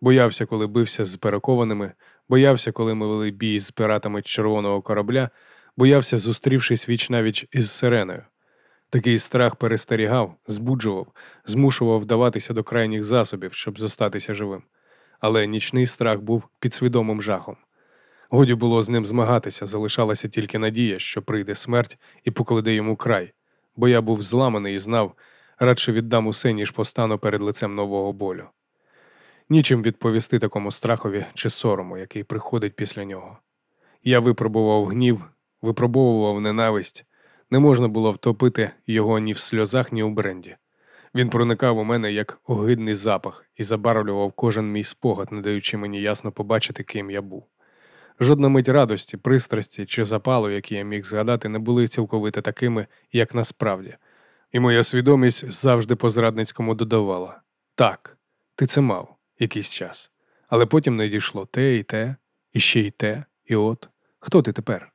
Боявся, коли бився з перекованими, боявся, коли ми вели бій з піратами червоного корабля, боявся, зустрівшись віч навіч із сиреною. Такий страх перестерігав, збуджував, змушував вдаватися до крайніх засобів, щоб зостатися живим. Але нічний страх був підсвідомим жахом. Годі було з ним змагатися, залишалася тільки надія, що прийде смерть і покладе йому край, бо я був зламаний і знав, радше віддам усе, ніж постану перед лицем нового болю. Нічим відповісти такому страхові чи сорому, який приходить після нього. Я випробував гнів, випробовував ненависть, не можна було втопити його ні в сльозах, ні у бренді. Він проникав у мене як огидний запах і забарвлював кожен мій спогад, не даючи мені ясно побачити, ким я був. Жодна мить радості, пристрасті чи запалу, які я міг згадати, не були цілковито такими, як насправді, і моя свідомість завжди по зрадницькому додавала так, ти це мав якийсь час, але потім не дійшло те і те, і ще й те, і от хто ти тепер?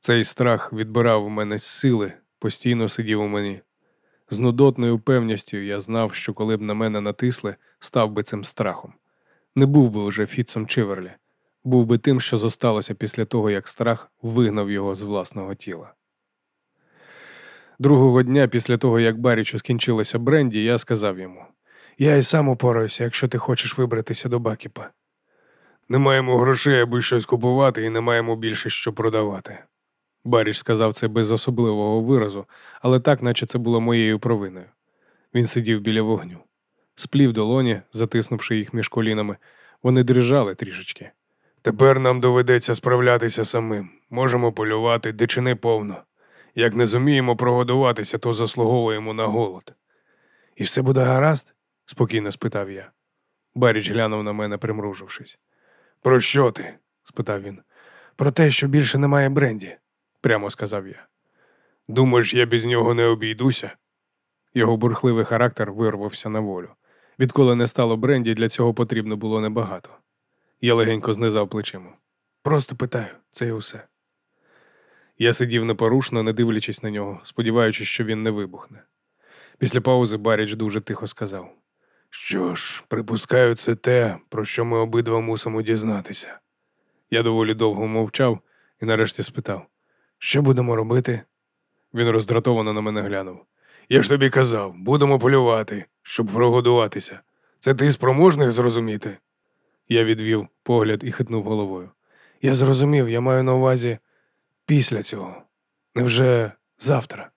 Цей страх відбирав у мене сили, постійно сидів у мені. З нудотною певністю я знав, що коли б на мене натисли, став би цим страхом. Не був би вже Фіцом Чиверлі, був би тим, що зосталося після того, як страх вигнав його з власного тіла. Другого дня, після того, як Барічу скінчилося Бренді, я сказав йому Я й сам упораюся, якщо ти хочеш вибратися до Бакіпа. Не маємо грошей, аби щось купувати, і не маємо більше що продавати. Баріч сказав це без особливого виразу, але так, наче це було моєю провиною. Він сидів біля вогню. Сплів долоні, затиснувши їх між колінами, вони дрижали трішечки. Тепер нам доведеться справлятися самим. Можемо полювати, де чи не повно. Як не зуміємо прогодуватися, то заслуговуємо на голод. І все буде гаразд? Спокійно спитав я. Баріч глянув на мене, примружившись. Про що ти? спитав він. Про те, що більше немає бренді прямо сказав я. Думаєш, я без нього не обійдуся? Його бурхливий характер вирвався на волю. Відколи не стало бренді, для цього потрібно було небагато. Я легенько знизав плечима. Просто питаю, це і усе. Я сидів непорушно, не дивлячись на нього, сподіваючись, що він не вибухне. Після паузи Баріч дуже тихо сказав: Що ж, припускаю, це те, про що ми обидва мусимо дізнатися. Я доволі довго мовчав і нарешті спитав: що будемо робити? Він роздратовано на мене глянув. Я ж тобі казав, будемо полювати, щоб прогодуватися. Це ти спроможний зрозуміти? Я відвів погляд і хитнув головою. Я зрозумів, я маю на увазі після цього. Невже завтра?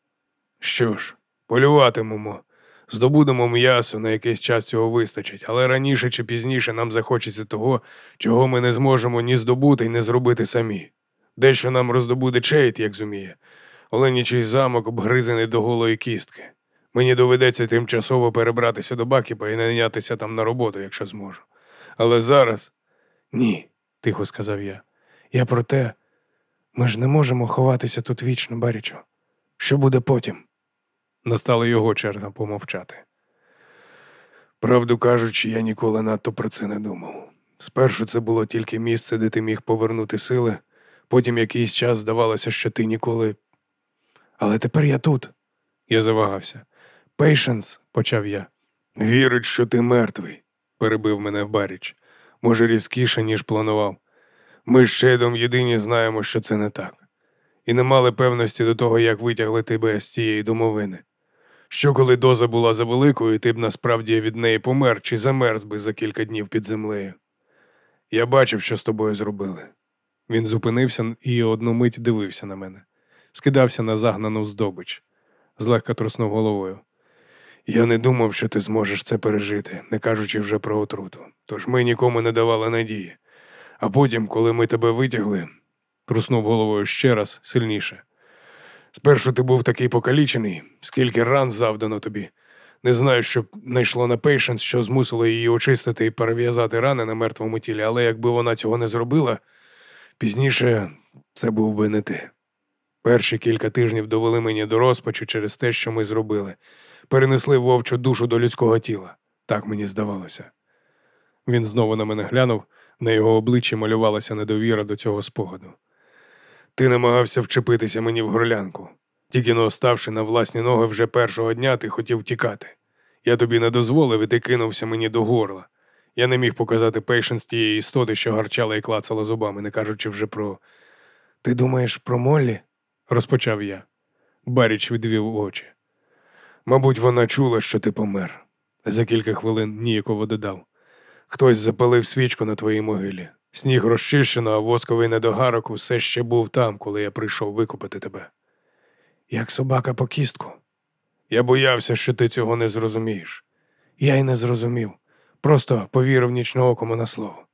Що ж, полюватимемо. Здобудемо м'ясо, на якийсь час цього вистачить, але раніше чи пізніше нам захочеться того, чого ми не зможемо ні здобути, ні зробити самі. Дещо нам роздобуде чейт, як зуміє. Оленічий замок обгризений до голої кістки. Мені доведеться тимчасово перебратися до Бакіпа і найнятися там на роботу, якщо зможу. Але зараз ні, тихо сказав я. Я про те, ми ж не можемо ховатися тут вічно, Барічо. Що буде потім? Настала його черга помовчати. Правду кажучи, я ніколи надто про це не думав. Спершу це було тільки місце, де ти міг повернути сили, потім якийсь час здавалося, що ти ніколи. Але тепер я тут. Я завагався. Пейшенс, почав я. Вірить, що ти мертвий, перебив мене Баріч. Може, різкіше, ніж планував. Ми з Шейдом єдині знаємо, що це не так, і не мали певності до того, як витягли тебе з цієї домовини. Що коли доза була за великою, ти б насправді від неї помер чи замерз би за кілька днів під землею. Я бачив, що з тобою зробили. Він зупинився і одну мить дивився на мене, скидався на загнану здобич, злегка труснув головою. Я не думав, що ти зможеш це пережити, не кажучи вже про отруту. Тож ми нікому не давали надії. А потім, коли ми тебе витягли, труснув головою ще раз сильніше. Спершу ти був такий покалічений, скільки ран завдано тобі. Не знаю, що знайшло на Пейшенс, що змусило її очистити і перев'язати рани на мертвому тілі, але якби вона цього не зробила, пізніше це був би не ти. Перші кілька тижнів довели мені до розпачу через те, що ми зробили, перенесли вовчу душу до людського тіла. Так мені здавалося. Він знову на мене глянув, на його обличчі малювалася недовіра до цього спогаду. Ти намагався вчепитися мені в горлянку. Тільки но ставши на власні ноги вже першого дня, ти хотів тікати. Я тобі не дозволив, і ти кинувся мені до горла. Я не міг показати Пейшенс тієї істоти, що гарчала і клацала зубами, не кажучи вже про. Ти думаєш про Моллі? розпочав я. Баріч відвів очі. Мабуть, вона чула, що ти помер. За кілька хвилин ніяково додав. Хтось запалив свічку на твоїй могилі. Сніг розчищено, а восковий недогарок усе ще був там, коли я прийшов викупити тебе. Як собака по кістку. Я боявся, що ти цього не зрозумієш. Я й не зрозумів. Просто повірив нічноокому на слово.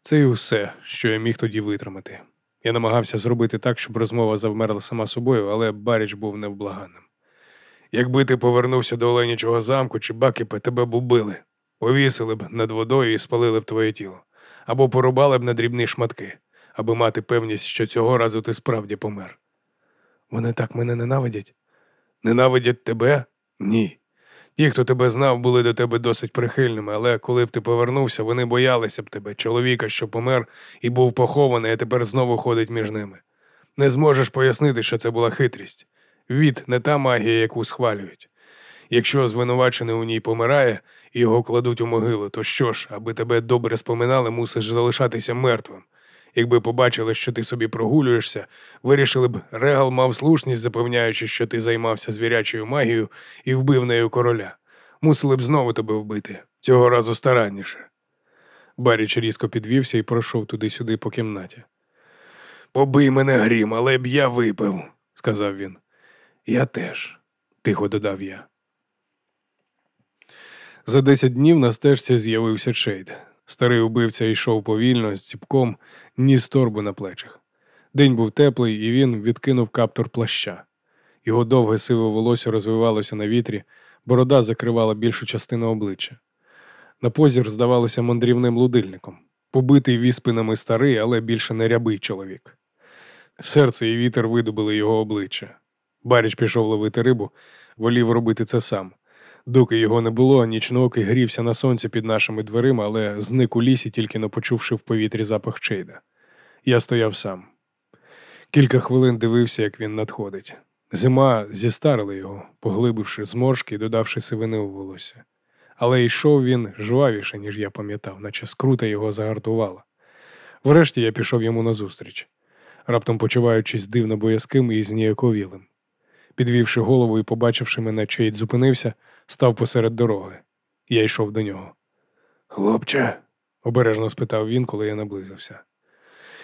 Це і все, що я міг тоді витримати. Я намагався зробити так, щоб розмова завмерла сама собою, але Баріч був невблаганним. Якби ти повернувся до Оленічого замку чи Бакіпе, тебе б убили, повісили б над водою і спалили б твоє тіло, або порубали б на дрібні шматки, аби мати певність, що цього разу ти справді помер. Вони так мене ненавидять? Ненавидять тебе? Ні. Ті, хто тебе знав, були до тебе досить прихильними, але коли б ти повернувся, вони боялися б тебе, чоловіка, що помер і був похований, а тепер знову ходить між ними. Не зможеш пояснити, що це була хитрість. Від не та магія, яку схвалюють. Якщо звинувачений у ній помирає і його кладуть у могилу, то що ж, аби тебе добре споминали, мусиш залишатися мертвим. Якби побачили, що ти собі прогулюєшся, вирішили б, Регал мав слушність, запевняючи, що ти займався звірячою магією і вбив нею короля. Мусили б знову тебе вбити, цього разу старанніше. Баріч різко підвівся і пройшов туди-сюди по кімнаті. Побий мене грім, але б я випив, сказав він. Я теж, тихо додав я. За десять днів на стежці з'явився Чейд. Старий убивця йшов повільно з ціпком, ніс торбу на плечах. День був теплий, і він відкинув каптур плаща. Його довге сиве волосся розвивалося на вітрі, борода закривала більшу частину обличчя. На позір здавалося мандрівним лудильником, побитий віспинами старий, але більше не рябий чоловік. Серце і вітер видобили його обличчя. Баріч пішов ловити рибу, волів робити це сам. Доки його не було, нічноокий грівся на сонці під нашими дверима, але зник у лісі, тільки не почувши в повітрі запах чейда. Я стояв сам. Кілька хвилин дивився, як він надходить. Зима зістарила його, поглибивши зморшки і додавши сивини у волосся. Але йшов він жвавіше, ніж я пам'ятав, наче скрута його загартувала. Врешті я пішов йому назустріч, раптом почуваючись дивно боязким і зніяковілим. Підвівши голову і побачивши мене, Чейд зупинився, став посеред дороги. Я йшов до нього. Хлопче, обережно спитав він, коли я наблизився.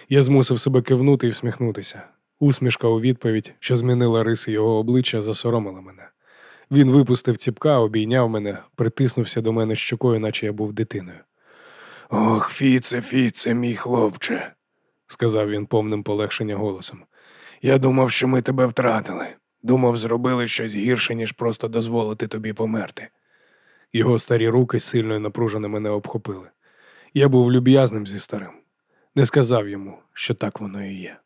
Я змусив себе кивнути і всміхнутися. Усмішка у відповідь, що змінила риси його обличчя, засоромила мене. Він випустив ціпка, обійняв мене, притиснувся до мене щокою, наче я був дитиною. Ох, Фіце, Фіце, мій хлопче. сказав він повним полегшення голосом. Я думав, що ми тебе втратили. Думав, зробили щось гірше, ніж просто дозволити тобі померти. Його старі руки сильно напружено мене обхопили. Я був люб'язним зі старим, не сказав йому, що так воно і є.